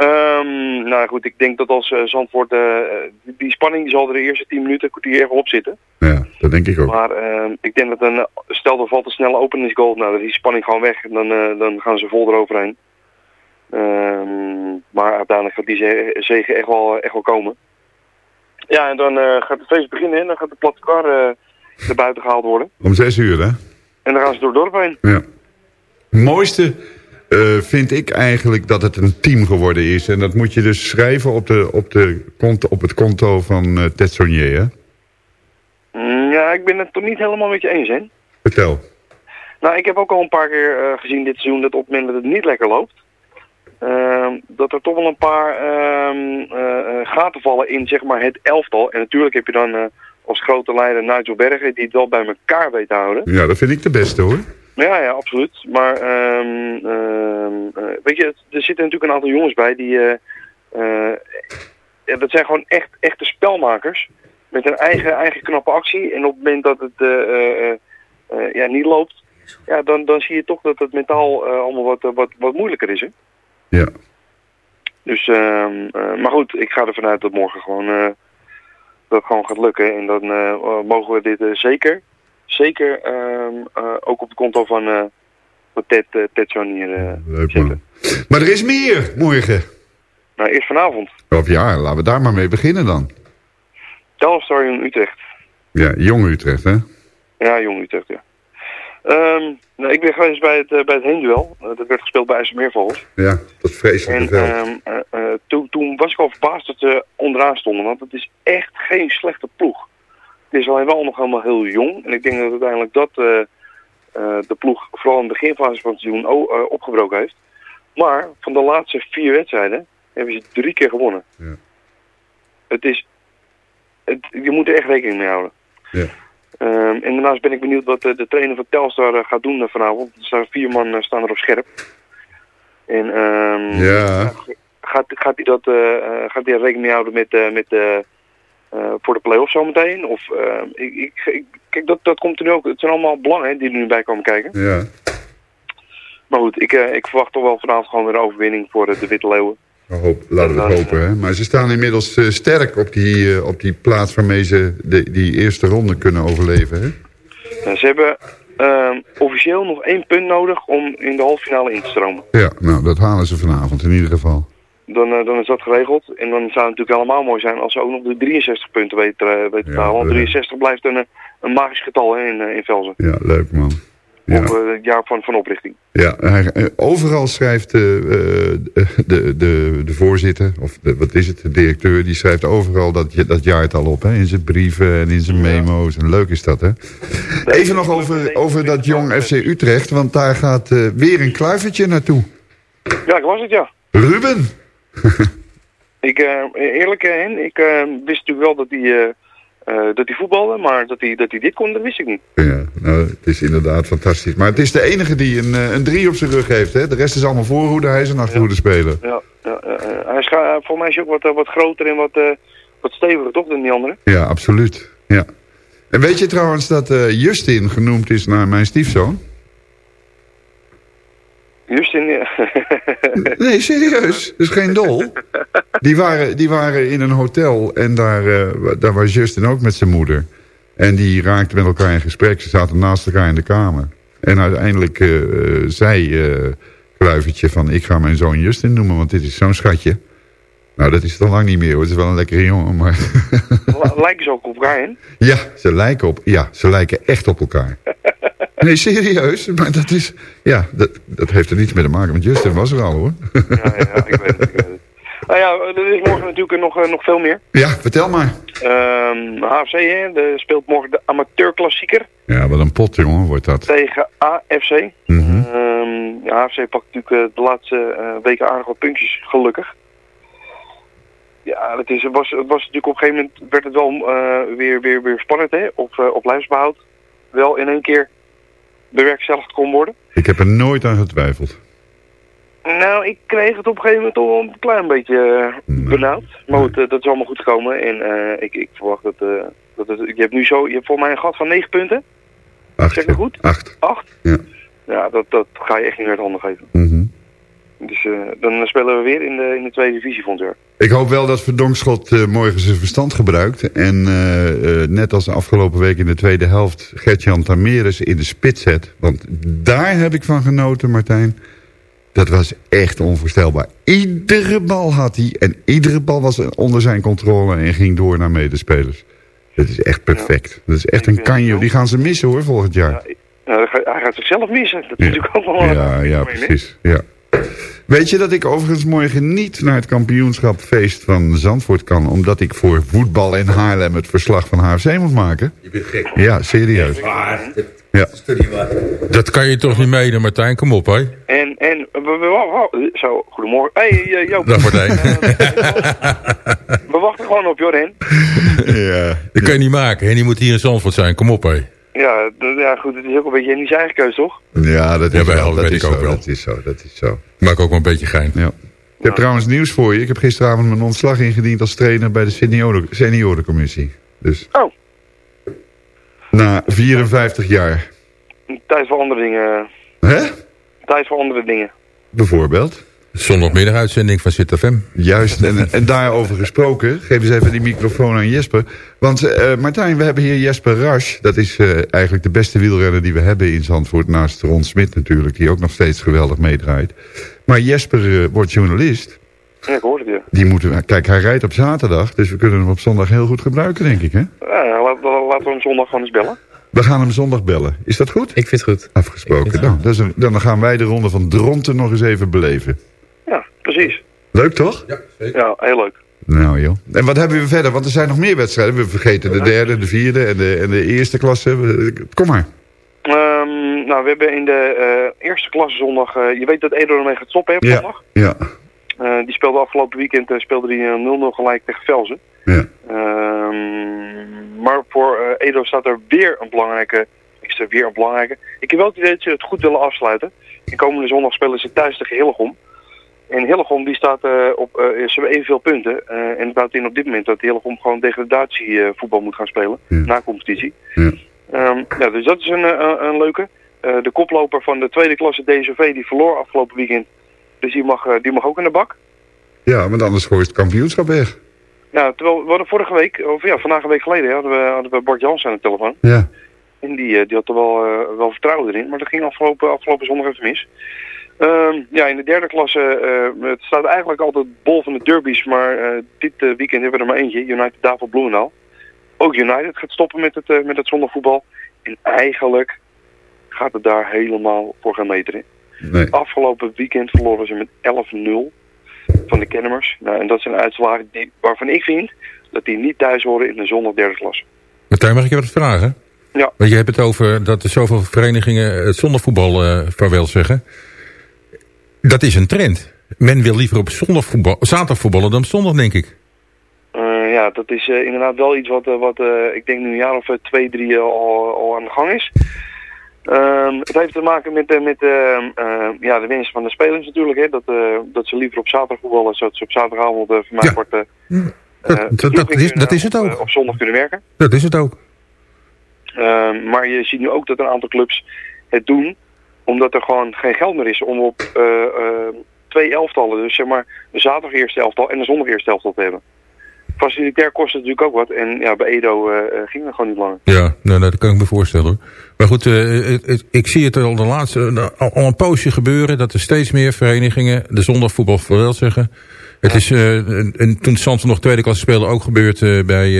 Ehm, nou goed, ik denk dat als eh, Zandvoort... eh, die, die spanning zal er de eerste 10 minuten, kwartier even op zitten.
Ja, dat denk ik ook.
Maar ehm, ik denk dat een, stel er valt een snelle openingsgoal, nou dan is die spanning gewoon weg. En dan, eh, dan gaan ze vol eroverheen. Ehm, maar uiteindelijk gaat die ze- zege echt wel, echt wel komen. Ja, en dan eh, gaat het feest beginnen en dan gaat de platte kar eh er buiten gehaald worden.
Om zes uur, hè?
En dan gaan ze door het dorp heen.
Ja. Mooiste eh, vind ik eigenlijk dat het een team geworden is. En dat moet je dus schrijven op, de, op, de konto, op het konto van eh Ted Sonier, hè?
Mm, ja, ik ben het toch niet helemaal met je eens, hè?
Vertel.
Nou, ik heb ook al een paar keer eh, gezien dit seizoen dat op het moment dat het niet lekker loopt, ehm, dat er toch wel een paar ehm, eh, eh, gaten vallen in zeg maar het elftal. En natuurlijk heb je dan als grote leider Nigel Bergen die het wel bij elkaar weet te houden.
Ja, dat vind ik de beste, hoor.
Ja, ja, absoluut. Maar ehm, ehm, eh, weet je, er zitten natuurlijk een aantal jongens bij die, eh, eh, dat zijn gewoon echt echte spelmakers met een eigen, eigen knappe actie. En op het moment dat het ja, niet loopt, ja, dan, dan zie je toch dat het mentaal allemaal wat, wat, wat moeilijker is. Hè?
Ja.
Dus, ehm, eh, maar goed, ik ga ervan uit dat morgen gewoon, dat gewoon gaat lukken. En dan mogen we dit zeker, zeker ehm, eh, ook op het konto van, eh van Ted, eh, Ted Sonier
Leuk, man. Maar er is meer morgen.
Nou, eerst vanavond.
Of ja, laten we daar maar mee beginnen dan.
Telstar in Utrecht.
Ja, Jong Utrecht, hè?
Ja, Jong Utrecht, ja. Ehm, nou, ik ben geweest bij het, eh, bij het heenduel. Dat werd gespeeld bij IJsselmeervogels.
Ja, dat vreselijke
En toen, toen was ik al verbaasd dat ze onderaan stonden. Want het is echt geen slechte ploeg. Het is alleen wel nog helemaal heel jong. En ik denk dat uiteindelijk dat eh, eh, de ploeg vooral in de beginfase van het seizoen eh, opgebroken heeft. Maar van de laatste vier wedstrijden hebben ze drie keer gewonnen.
Ja.
Het is... Het, je moet er echt rekening mee houden.
Ja.
Ehm, en daarnaast ben ik benieuwd wat de trainer van Telstar gaat doen vanavond. Er staan vier man staan er op scherp. En ehm,
Ja.
gaat, gaat hij dat gaat hij er rekening mee houden met, met eh, eh, voor de play-offs zometeen? Of ehm, ik, ik, ik- kijk, dat, dat komt er nu ook. Het zijn allemaal belangen die er nu bij komen kijken.
Ja.
Maar goed, ik, eh, ik verwacht toch wel vanavond gewoon weer een overwinning voor eh, de Witte Leeuwen.
Hoop, laten we het hopen, hè? Maar ze staan inmiddels eh, sterk op die, eh, op die plaats waarmee ze de, die eerste ronde kunnen overleven, hè?
Nou, ze hebben ehm, officieel nog één punt nodig om in de halve finale in te stromen.
Ja, nou, dat halen ze vanavond in ieder geval.
Dan, eh, dan is dat geregeld. En dan zou het natuurlijk helemaal mooi zijn als ze ook nog de 63 punten weten, eh, weten te
Ja,
halen. Want
leuk.
63 blijft een, eh, een magisch getal hè, in, in Velzen.
Ja, leuk, man. Ja.
Op het jaar van, van oprichting.
Ja, hij, overal schrijft eh, de, de, de voorzitter, of de, wat is het, de directeur, die schrijft overal dat, dat jaartal op, hè, in zijn brieven en in zijn memo's. En leuk is dat, hè? Even nog over, over dat jong FC Utrecht, want daar gaat weer een kluivertje naartoe.
Ja, ik was het ja.
Ruben!
Ik, eh, eerlijk eh, Hen, ik eh, wist natuurlijk wel dat hij eh, eh, dat hij voetbalde, maar dat hij, dat hij dit kon, dat wist ik niet.
Ja, nou, het is inderdaad fantastisch. Maar het is de enige die een, eh, een drie op zijn rug heeft, hè? De rest is allemaal voorhoede, hij is een achterhoede speler.
Ja, ja, ja, ja. hij is, volgens mij is hij ook wat, eh, wat groter en wat, eh, wat steviger toch dan die andere.
Ja, absoluut. Ja. En weet je trouwens dat eh, Justin genoemd is naar mijn stiefzoon?
Justin.
Nee, serieus. Dat is geen dol. Die waren, die waren in een hotel en daar, eh, daar was Justin ook met zijn moeder. En die raakten met elkaar in gesprek. Ze zaten naast elkaar in de kamer. En uiteindelijk eh, zei Kluivertje van... ik ga mijn zoon Justin noemen, want dit is zo'n schatje. Nou, dat is het al lang niet meer hoor. Het is wel een lekkere jongen, maar...
Lijken ze ook op elkaar
ja, ze lijken, op, ja, ze lijken echt op elkaar. Nee, serieus. Maar dat is... Ja, dat, dat heeft er niets mee te maken. Want Justin was er al, hoor.
Ja, ja, ik weet het, ik weet het. Nou ja, er is morgen natuurlijk nog, eh, nog veel meer.
Ja, vertel maar.
Ehm HFC hè, de speelt morgen de amateurklassieker
Ja, wat een pot, jongen, wordt dat.
tegen AFC.
Mhm.
Ehm, ja, AFC pakt natuurlijk eh, de laatste eh, weken aardig wat puntjes, gelukkig. Ja, het, is, het, was, het was natuurlijk op een gegeven moment werd het wel weer, weer, weer spannend hè, op, op lijfsbehoud. Wel in één keer bewerkstelligd kon worden.
Ik heb er nooit aan getwijfeld.
Nou, ik kreeg het op een gegeven moment toch wel een klein beetje eh, benauwd. Maar goed, eh, dat is allemaal goed gekomen. En eh, ik, ik verwacht dat, dat het, je hebt nu zo, je hebt volgens mij een gat van 9 punten.
Acht.
Zeg ik dat goed?
Acht.
8?
Ja.
Ja, dat, dat ga je echt niet meer uit handen geven.
Mhm.
Dus eh, dan spelen we weer in de, in de tweede divisie volgend jaar.
Ik hoop wel dat Verdonkschot eh, morgen zijn verstand gebruikt. En eh, net als de afgelopen week in de tweede helft... Gertjan Tameres in de spits zet. Want daar heb ik van genoten, Martijn. Dat was echt onvoorstelbaar. Iedere bal had hij. En iedere bal was onder zijn controle en ging door naar medespelers. Dat is echt perfect. Dat is echt een kanjo. Die gaan ze missen hoor, volgend jaar.
Nou, hij gaat- zichzelf missen. Dat is natuurlijk ook wel
Ja, ja, precies. Ja. Weet je dat ik overigens morgen niet naar het kampioenschapfeest van Zandvoort kan... omdat ik voor voetbal in Haarlem het verslag van HFC moet maken?
Je bent gek.
Ja, serieus. Ja.
Dat kan je toch niet meenemen, Martijn? Kom op, hè?
En, en, zo, goedemorgen. Hé, hey, eh, Joop.
Dag Martijn.
We wachten gewoon op Jorren.
Ja.
Dat kan je niet maken. En die moet hier in Zandvoort zijn. Kom op, hè?
Ja, ja, goed, het is ook een beetje niet zijn eigen keus, toch?
Ja, dat is
Jawel,
wel.
dat
Dat
weet
is
ik ook
zo,
wel.
dat is zo, dat is zo.
Maak ook wel een beetje gein.
Ja. Ik heb trouwens nieuws voor je. Ik heb gisteravond mijn ontslag ingediend als trainer bij de senioren, seniorencommissie. Dus
Oh,
na 54 jaar.
tijd voor andere dingen.
Hè?
Tijd voor andere dingen.
Bijvoorbeeld.
Zondagmiddaguitzending van ZFM.
Juist, en, en daarover gesproken, geef eens even die microfoon aan Jesper. Want eh, Martijn, we hebben hier Jesper Rasch. Dat is eh, eigenlijk de beste wielrenner die we hebben in Zandvoort. Naast Ron Smit natuurlijk, die ook nog steeds geweldig meedraait. Maar Jesper eh, wordt journalist.
Ja, ik hoor het je.
Die moeten, we- kijk, hij rijdt op zaterdag, dus we kunnen hem op zondag heel goed gebruiken, denk ik. Hè?
Ja, laat- laten we hem zondag gewoon eens bellen.
We gaan hem zondag bellen. Is dat goed?
Ik vind het goed.
Afgesproken. Nou, dat is een- dan gaan wij de ronde van Dronten nog eens even beleven.
Ja, precies.
Leuk toch?
Ja, heel leuk.
Nou joh. En wat hebben we verder? Want er zijn nog meer wedstrijden. We vergeten de derde, de vierde en de, en de eerste klasse. Kom maar.
Ehm, nou, we hebben in de eh, eerste klasse zondag... eh, je weet dat Edo ermee gaat stoppen, hè,
Ja.
zondag?
Ja.
Eh, die speelde afgelopen weekend speelde die eh, 0-0 gelijk tegen Velzen.
Ja.
Ehm, maar voor eh, Edo staat er weer een belangrijke... Is er weer een belangrijke... Ik heb wel het idee dat ze het goed willen afsluiten. En komende zondag spelen ze thuis tegen Hillegom. En Hillegom die staat eh, op... eh, ze hebben evenveel punten. eh, en het houdt in op dit moment dat Hillegom gewoon degradatievoetbal voetbal moet gaan spelen. Na competitie.
Ja.
Ehm, ja, dus dat is een, een leuke. De koploper van de tweede klasse DSOV die verloor afgelopen weekend. Dus die mag, die mag ook in de bak.
Ja, want anders gooit het kampioenschap weg.
Nou, terwijl we hadden vorige week, of ja, vandaag een week geleden, hadden we, hadden we Bart Jans aan de telefoon.
Ja.
En die, die had er wel, wel vertrouwen erin, maar dat ging afgelopen, afgelopen zondag even mis. Ehm, ja, in de derde klasse, eh, het staat eigenlijk altijd bol van de derbies, maar eh, dit eh, weekend hebben we er maar eentje, United Davel Bloemendaal. Ook United gaat stoppen met het, met het zondagvoetbal. En eigenlijk gaat het daar helemaal voor gaan meteren.
Nee.
Afgelopen weekend verloren ze met 11-0 van de Kennemers. Nou, en dat zijn uitslagen die, waarvan ik vind dat die niet thuis horen in de zondag derde klasse.
Martijn, mag ik je wat vragen?
Ja.
Want je hebt het over dat er zoveel verenigingen het zondagvoetbal vaarwel zeggen. Dat is een trend. Men wil liever op zondag voetbal, zaterdag voetballen dan op zondag, denk ik.
Eh, ja, dat is eh, inderdaad wel iets wat, eh, wat ik denk nu een jaar of twee, drie al, al aan de gang is. Ehm, het heeft te maken met, met ehm, eh, ja, de winst van de spelers natuurlijk. Hè, dat, dat ze liever op zaterdag voetballen, zodat ze op zaterdagavond voor mij wordt, eh,
dat- dat is- dat is het
op,
ook.
eh, op zondag kunnen werken.
Dat is het ook.
Ehm, maar je ziet nu ook dat een aantal clubs het doen omdat er gewoon geen geld meer is om op eh, eh, twee elftallen, dus zeg maar een zaterdag eerste elftal en een zondag eerste elftal te hebben. Facilitair kost het natuurlijk ook wat en ja, bij Edo eh, ging dat gewoon niet langer.
Ja, nou, dat kan ik me voorstellen. Maar goed, het- het- ik zie het al de laatste, al, al een poosje gebeuren... dat er steeds meer verenigingen de zondagvoetbal vaarwel zeggen. Het is en, en toen Zandvoort nog tweede klasse speelde ook gebeurd bij,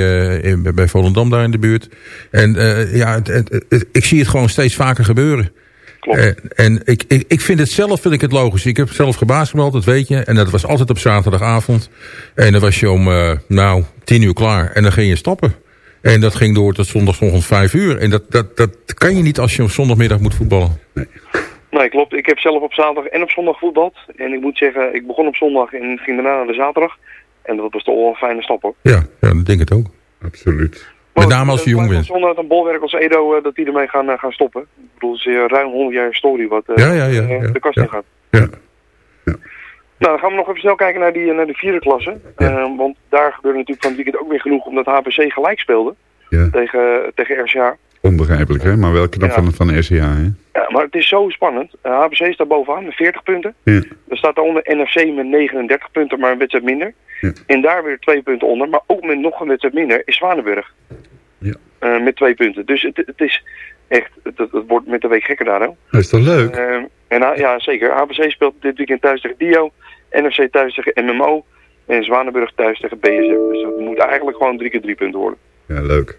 in- bij Volendam daar in de buurt. En ja, het, het- het- ik zie het gewoon steeds vaker gebeuren. Eh, en ik, ik, ik vind het zelf vind ik het logisch. Ik heb zelf gebasketbald, dat weet je. En dat was altijd op zaterdagavond. En dan was je om, eh, nou, tien uur klaar. En dan ging je stappen. En dat ging door tot zondagochtend vijf uur. En dat, dat, dat kan je niet als je op zondagmiddag moet voetballen.
Nee, klopt. Ik heb zelf op zaterdag en op zondag voetbald. En ik moet zeggen, ik begon op zondag en ging daarna naar de zaterdag. En dat was toch wel een fijne stap hoor.
Ja, ja dat denk ik ook.
Absoluut.
Met name als je jong bent.
Zonder dat een bolwerk als Edo, eh, dat die ermee gaan, eh, gaan stoppen. Ik bedoel, het is eh, ruim 100 jaar historie wat eh,
Ja, ja, ja,
eh,
ja,
de kast
ja.
in gaat.
Ja.
Nou, dan gaan we nog even snel kijken naar, die, eh, naar de vierde klasse. Eh, want daar gebeurde natuurlijk van het weekend ook weer genoeg, omdat HBC gelijk speelde
Ja.
tegen, tegen RCA.
Onbegrijpelijk, hè? Maar welke dan
Ja.
van, van RCA, hè?
Ja, maar het is zo spannend. Eh, HBC staat bovenaan met 40 punten.
Ja.
Er staat daaronder NFC met 39 punten, maar een wedstrijd minder.
Ja.
En daar weer twee punten onder, maar ook met nog een wedstrijd minder, is Zwanenburg.
Ja.
Eh, met twee punten. Dus het, het is echt, het, wordt met de week gekker daar, hè?
Dat is toch leuk?
Eh, en, ja, zeker. HBC speelt dit weekend thuis tegen Dio, NFC thuis tegen MMO en Zwanenburg thuis tegen BSF. Dus dat moet eigenlijk gewoon drie keer drie punten worden.
Ja, leuk.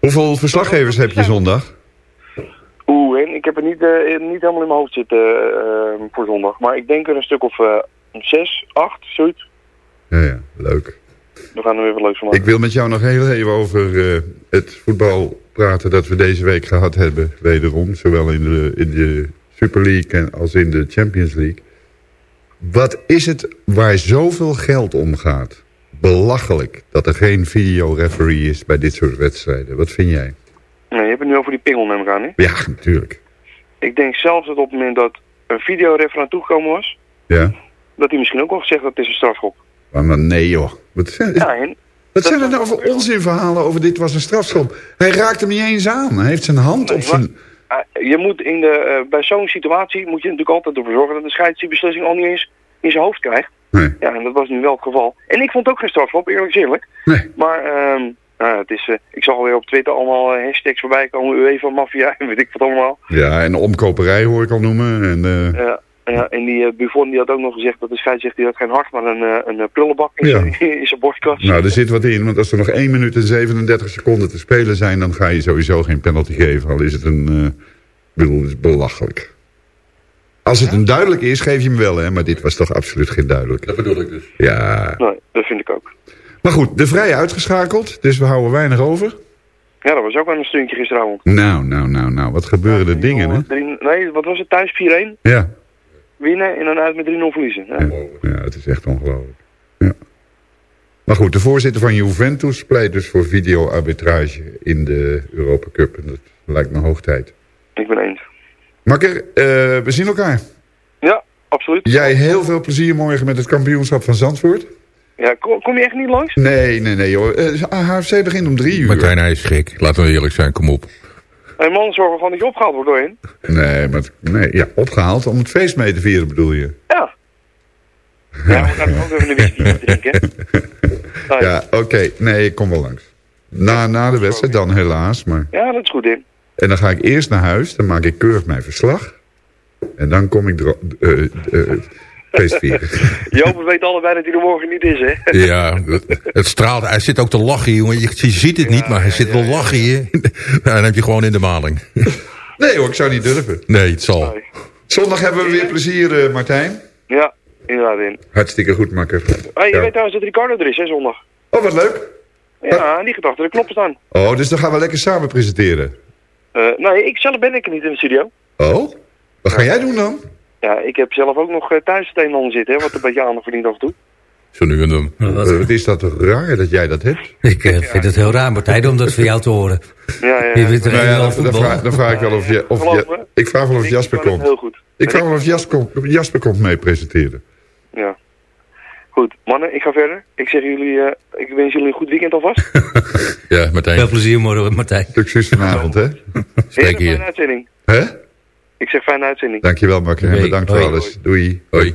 Hoeveel verslaggevers heb je zondag?
Oeh, en ik heb het niet, eh, niet helemaal in mijn hoofd zitten eh, voor zondag. Maar ik denk er een stuk of eh, zes, acht, zoiets.
Ja, ja, leuk.
We gaan er weer wat leuks van maken.
Ik wil met jou nog heel even over het voetbal praten dat we deze week gehad hebben. Wederom, zowel in de, in de Super League als in de Champions League. Wat is het waar zoveel geld om gaat? Belachelijk dat er geen videoreferee is bij dit soort wedstrijden. Wat vind jij?
Nee, je hebt het nu over die pingel neem ik aan, hè?
Ja, natuurlijk.
Ik denk zelfs dat op het moment dat een videoref aan toegekomen was,
Ja?
dat hij misschien ook wel gezegd dat het is een strafschop.
Maar, maar nee joh. Wat, zijn-
Ja, en
wat zijn er nou voor onzinverhalen over dit was een strafschop? Hij raakt hem niet eens aan. Hij heeft zijn hand op zijn...
eh, je moet in de, eh, bij zo'n situatie moet je natuurlijk altijd ervoor zorgen dat de scheids die beslissing al niet eens in zijn hoofd krijgt.
Nee.
Ja, en dat was nu wel het geval. En ik vond ook geen strafschop, eerlijk eerlijk.
Nee.
Maar ehm, nou, het is, eh, ik zag alweer op Twitter allemaal eh, hashtags voorbij komen, UEFA Mafia en weet ik wat allemaal.
Ja, en omkoperij hoor ik al noemen. En, eh,
Ja, ja, en die uh, Buffon die had ook nog gezegd dat de scheidsrechter die had geen hart, maar een, een prullenbak in,
Ja.
zijn, in zijn borstkast.
Nou, er zit wat in, want als er nog 1 minuut en 37 seconden te spelen zijn... dan ga je sowieso geen penalty geven, al is het een... bedoel, het is belachelijk. Als het een duidelijk is, geef je hem wel, hè. Maar dit was toch absoluut geen duidelijk.
Dat bedoel ik dus.
Ja.
Nee, dat vind ik ook.
Maar goed, de vrij uitgeschakeld, dus we houden weinig over.
Ja, dat was ook wel een stuntje gisteravond.
Nou, nou, nou, nou, wat gebeuren er dingen, hè?
Drie- nee, wat was het thuis? 4-1
Ja.
winnen en dan uit met 3-0 verliezen. Ja.
Ja, het is echt ongelooflijk. Ja. Maar goed, de voorzitter van Juventus pleit dus voor videoarbitrage in de Europa Cup. En dat lijkt me hoog tijd.
Ik ben eens.
Makker, eh, we zien elkaar.
Ja, absoluut.
Jij heel veel plezier morgen met het kampioenschap van Zandvoort.
Ja, kom, kom je echt niet langs?
Nee, nee, nee joh. Eh, HFC begint om drie uur.
Martijn, hij is gek. Laten we eerlijk zijn, kom op.
Hé man, zorg ervan dat je opgehaald wordt doorheen.
Nee, maar nee, ja, opgehaald om het feest mee te vieren bedoel je?
Ja. Ja, we gaan ook even een whisky drinken.
Ja, oké. Nee, ik kom wel langs. Na, na de wedstrijd dan helaas, maar...
Ja, dat is goed in.
En dan ga ik eerst naar huis, dan maak ik keurig mijn verslag. En dan kom ik dro- eh, eh, feest vieren.
Joop, we weten allebei dat hij er morgen niet is, hè?
Ja, het, straalt. Hij zit ook te lachen, jongen. Je, je ziet het niet, maar hij zit wel lachen hier. Ja, dan heb je gewoon in de maling.
Nee hoor, ik zou niet durven.
Nee, het zal.
Zondag hebben we weer plezier, eh, Martijn.
Ja, inderdaad in.
Hartstikke goed, makker.
Hey, je
Ja.
weet trouwens dat Ricardo er is, hè, zondag?
Oh, wat leuk.
Ja, die gedachte, de knoppen staan.
Oh, dus dan gaan we lekker samen presenteren.
Eh, nee, ik zelf ben ik er niet in de studio.
Oh? Wat ga jij doen dan?
Ja, ik heb zelf ook nog eh, thuis het een zitten, hè, wat een beetje aandacht verdient af en toe.
Zo nu en dan.
Eh, Wat is dat raar dat jij dat hebt?
Ik vind het heel raar, Martijn, om dat van jou te horen.
Ja, ja,
Je bent er
Nou ja, dan, vraag, dan vraag ik wel of je... Of je ik vraag wel of Jasper komt.
heel goed.
Ik vraag wel of Jasper, komt- Jasper komt mee presenteren.
Ja. Goed, mannen, ik ga verder. Ik zeg jullie, eh, ik wens jullie een goed weekend alvast.
Ja, Martijn.
Veel plezier morgen, Martijn.
Succes vanavond, hè?
Spreek
Heerlijk, fijne
hier.
uitzending.
Hè?
Ik zeg fijne uitzending.
Dankjewel,
Hoi.
bedankt voor
Hoi.
alles. Doei.
Hoi.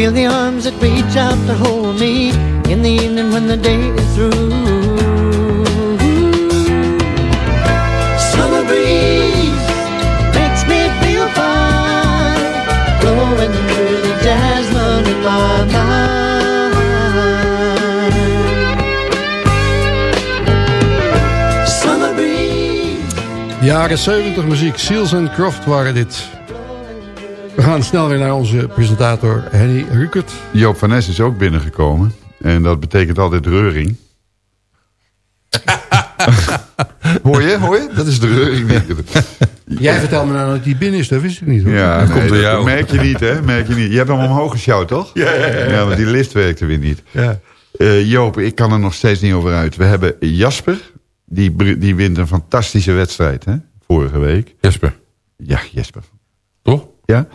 Feel the arms that reach out to hold me in the evening when the day is through. Summer breeze makes me feel fine, blowing through the jasmine in my mind.
Jaren 70 muziek. Seals and Croft waren dit. We gaan snel weer naar onze presentator Henny Rukert.
Joop van Nes is ook binnengekomen. En dat betekent altijd reuring. hoor je, hoor je? Dat is de reuring.
Jij vertelt me nou dat hij binnen is, dat wist ik niet. Hoor.
Ja,
Dat
nee,
komt door
dat
jou.
merk je niet, hè? Merk je niet. Je hebt hem omhoog gesjouwd, toch?
Ja, ja, ja.
Ja, want die list werkte weer niet.
Ja.
Eh, Joop, ik kan er nog steeds niet over uit. We hebben Jasper, die, die wint een fantastische wedstrijd, hè? Vorige week.
Jesper.
Ja, Jesper.
Toch?
Ja.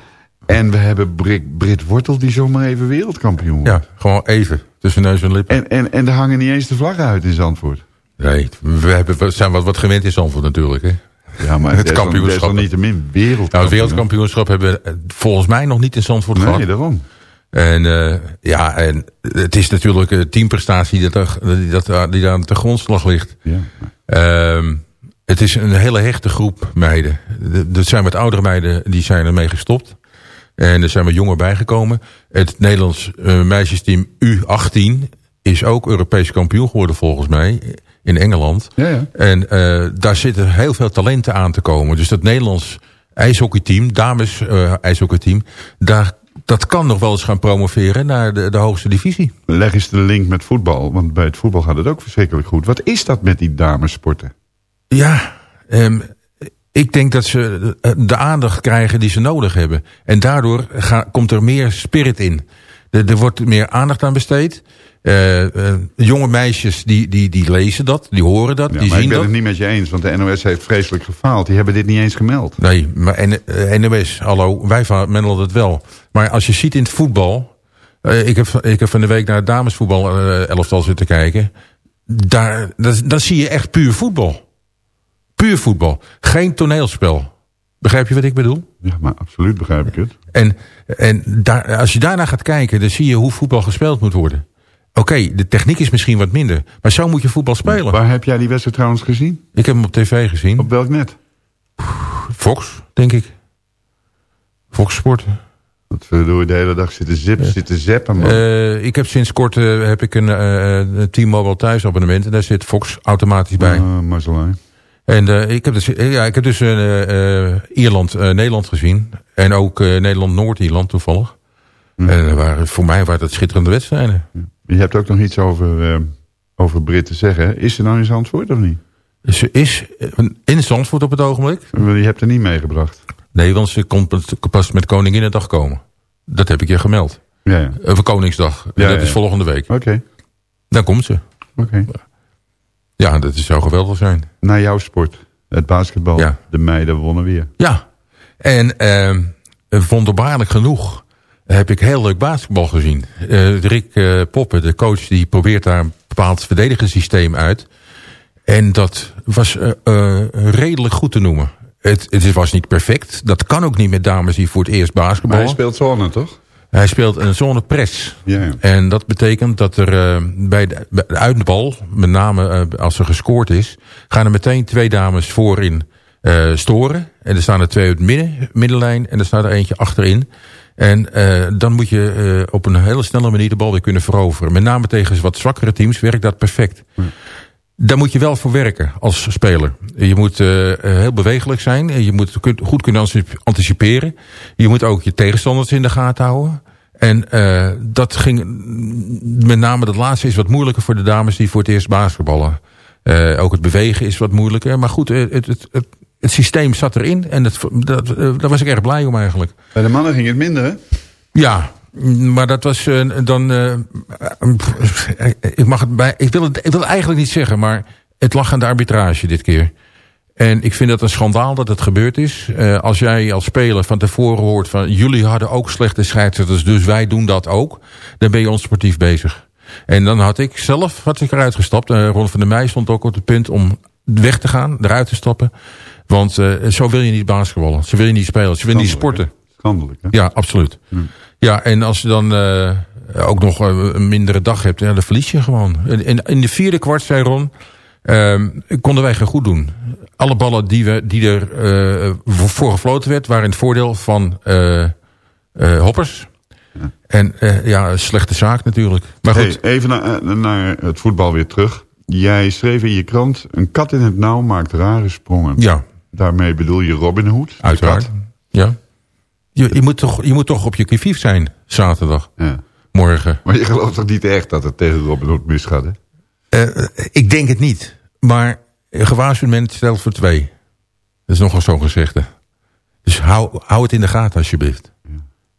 En we hebben Brit, Brit Wortel, die zomaar even wereldkampioen wordt.
Ja, gewoon even. Tussen neus en lippen.
En, en, en er hangen niet eens de vlaggen uit in Zandvoort.
Nee, we, hebben, we zijn wat, wat gewend in Zandvoort natuurlijk. Hè?
Ja, maar
het kampioenschap.
niet te min wereldkampioen.
Nou, het wereldkampioenschap hebben we eh, volgens mij nog niet in Zandvoort gehad.
Nee, daarom.
En eh, ja, en het is natuurlijk een teamprestatie die, dat, die, dat, die daar te grondslag ligt.
Ja.
Ehm, het is een hele hechte groep meiden. Er zijn wat oudere meiden die zijn ermee gestopt. En er zijn wat jonger bijgekomen. Het Nederlands eh, meisjesteam U18 is ook Europees kampioen geworden volgens mij. In Engeland.
Ja, ja.
En eh, daar zitten heel veel talenten aan te komen. Dus dat Nederlands ijshockeyteam, dames eh, ijshockeyteam, daar, dat kan nog wel eens gaan promoveren naar de, de hoogste divisie.
Leg eens de link met voetbal, want bij het voetbal gaat het ook verschrikkelijk goed. Wat is dat met die damesporten?
Ja, ehm, ik denk dat ze de, de aandacht krijgen die ze nodig hebben. En daardoor ga, komt er meer spirit in. Er, er wordt meer aandacht aan besteed. Eh, eh, jonge meisjes die, die, die lezen dat, die horen dat,
Ja,
die
maar ik
zien
ben
dat.
het niet met je eens, want de NOS heeft vreselijk gefaald. Die hebben dit niet eens gemeld.
Nee, maar eh, NOS, hallo, wij melden het wel. Maar als je ziet in het voetbal... eh, ik, heb, ik heb van de week naar het damesvoetbal eh, elftal zitten kijken. Daar, dat, dan zie je echt puur voetbal. Puur voetbal. Geen toneelspel. Begrijp je wat ik bedoel?
Ja, maar absoluut begrijp ik het.
En, en daar, als je daarna gaat kijken, dan zie je hoe voetbal gespeeld moet worden. Oké, de techniek is misschien wat minder. Maar zo moet je voetbal spelen.
Waar heb jij die wedstrijd trouwens gezien?
Ik heb hem op tv gezien.
Op welk net?
Fox, denk ik. Fox Sport.
Wat we de hele dag zitten zip, zitten zeppen, man.
Eh, ik heb sinds kort eh, heb ik een eh, een T-Mobile thuisabonnement. En daar zit Fox automatisch bij.
Uh.
En eh, ik heb dus, eh, ja, ik heb dus eh, Ierland, Nederland gezien. En ook Nederland-Noord-Ierland toevallig. En eh, waren, voor mij waren dat schitterende wedstrijden.
Je hebt ook nog iets over, over Brit te zeggen. Is ze nou in Zandvoort of niet?
Ze is in Zandvoort op het ogenblik.
Je hebt er niet meegebracht.
Nee, want ze komt pas met Koninginnedag komen. Dat heb ik je gemeld.
Ja, ja.
Over Koningsdag. En
Ja,
dat
ja.
is volgende week.
Oké.
Dan komt ze.
Oké.
Ja, dat zou geweldig zijn.
Naar jouw sport. Het basketbal.
Ja.
De meiden wonnen weer.
Ja. En eh, wonderbaarlijk genoeg heb ik heel leuk basketbal gezien. Eh, Rick eh, Poppen, de coach, die probeert daar een bepaald verdedigingssysteem uit. En dat was eh, eh, redelijk goed te noemen. Het, het was niet perfect. Dat kan ook niet met dames die voor het eerst
Maar
basketbal.
hij speelt zone, toch?
Hij speelt een zone press.
Ja, ja.
En dat betekent dat er eh, bij, de, bij de uitbal, met name eh, als er gescoord is, gaan er meteen twee dames voorin eh, storen. En er staan er twee het midden, middenlijn en er staat er eentje achterin. En dan moet je op een hele snelle manier de bal weer kunnen veroveren. Met name tegen wat zwakkere teams werkt dat perfect. Daar moet je wel voor werken als speler. Je moet eh, eh, heel bewegelijk zijn. Je moet goed kunnen anticip- anticiperen. Je moet ook je tegenstanders in de gaten houden. En eh, dat ging, met name dat laatste is wat moeilijker voor de dames die voor het eerst basketballen. Ook het bewegen is wat moeilijker. Maar goed, het, het, het, het systeem zat erin. En dat, dat, daar was ik erg blij om eigenlijk.
Bij de mannen ging het minder, hè?
Ja, maar dat was eh, dan... eh, ik, mag het bij, ik, wil het, ik wil het eigenlijk niet zeggen, maar het lag aan de arbitrage dit keer. En ik vind dat een schandaal dat het gebeurd is. Eh, als jij als speler van tevoren hoort van... jullie hadden ook slechte scheidsrechters, dus wij doen dat ook. Dan ben je onsportief bezig. En dan had ik zelf had ik eruit gestapt. Ron van der Meij stond ook op het punt om weg te gaan, eruit te stappen. Want zo wil je niet basketballen. Zo wil je niet spelen. Zo wil je niet sporten.
Schandelijk, hè?
Ja, absoluut. Ja, en als je dan eh, ook nog eh, een mindere dag hebt, ja, dan verlies je gewoon. In, in- de vierde kwart, zei Ron, ehm, konden wij geen goed doen. Alle ballen die, we, die er eh, voor gefloten werd, waren in het voordeel van Hoppers. En ja, een slechte zaak natuurlijk. Maar goed,
Hey, even naar, naar het voetbal weer terug. Jij schreef in je krant... een kat in het nauw maakt rare sprongen.
Ja.
Daarmee bedoel je Robin Hood?
uiteraard.
kat?
Ja. Je, je, moet toch, je moet toch op je kivief zijn, zaterdag.
Ja.
Morgen.
Maar je gelooft toch niet echt dat het tegen Robin Hood misgaat, hè?
Eh, ik denk het niet. Maar gewaarschuwd mens stelt voor twee. Dat is nogal zo'n gezegde. Dus hou, hou het in de gaten alsjeblieft.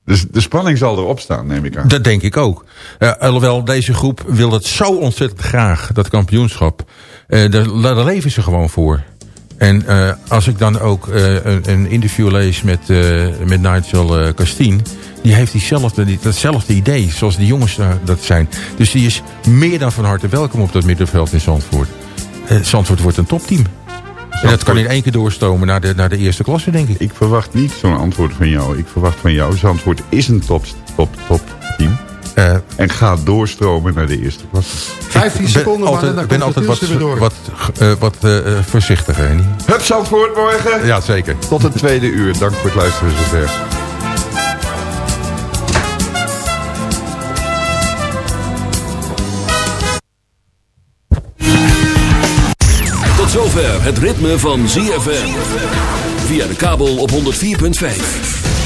Dus de spanning zal erop staan, neem ik aan.
Dat denk ik ook. Eh, alhoewel, deze groep wil het zo ontzettend graag, dat kampioenschap. Eh, daar, daar leven ze gewoon voor. En eh, als ik dan ook eh, een, een interview lees met, eh, met Nigel Castien... die heeft diezelfde, die, datzelfde idee, zoals die jongens dat zijn. Dus die is meer dan van harte welkom op dat middenveld in Zandvoort. Zandvoort wordt een topteam. En dat kan in één keer doorstomen naar de, naar de eerste klasse, denk ik.
Ik verwacht niet zo'n antwoord van jou. Ik verwacht van jou, Zandvoort is een top, top, top team.
Eh,
en gaat doorstromen naar de eerste klasse.
15
ben
seconden, maar dan
ik ben altijd
het
wat,
door.
wat, eh, wat eh, voorzichtiger, Henny.
Hup Zandvoort morgen.
Ja, zeker.
Tot het tweede uur. Dank voor het luisteren zover.
Tot zover het ritme van ZFM. Via de kabel op 104.5.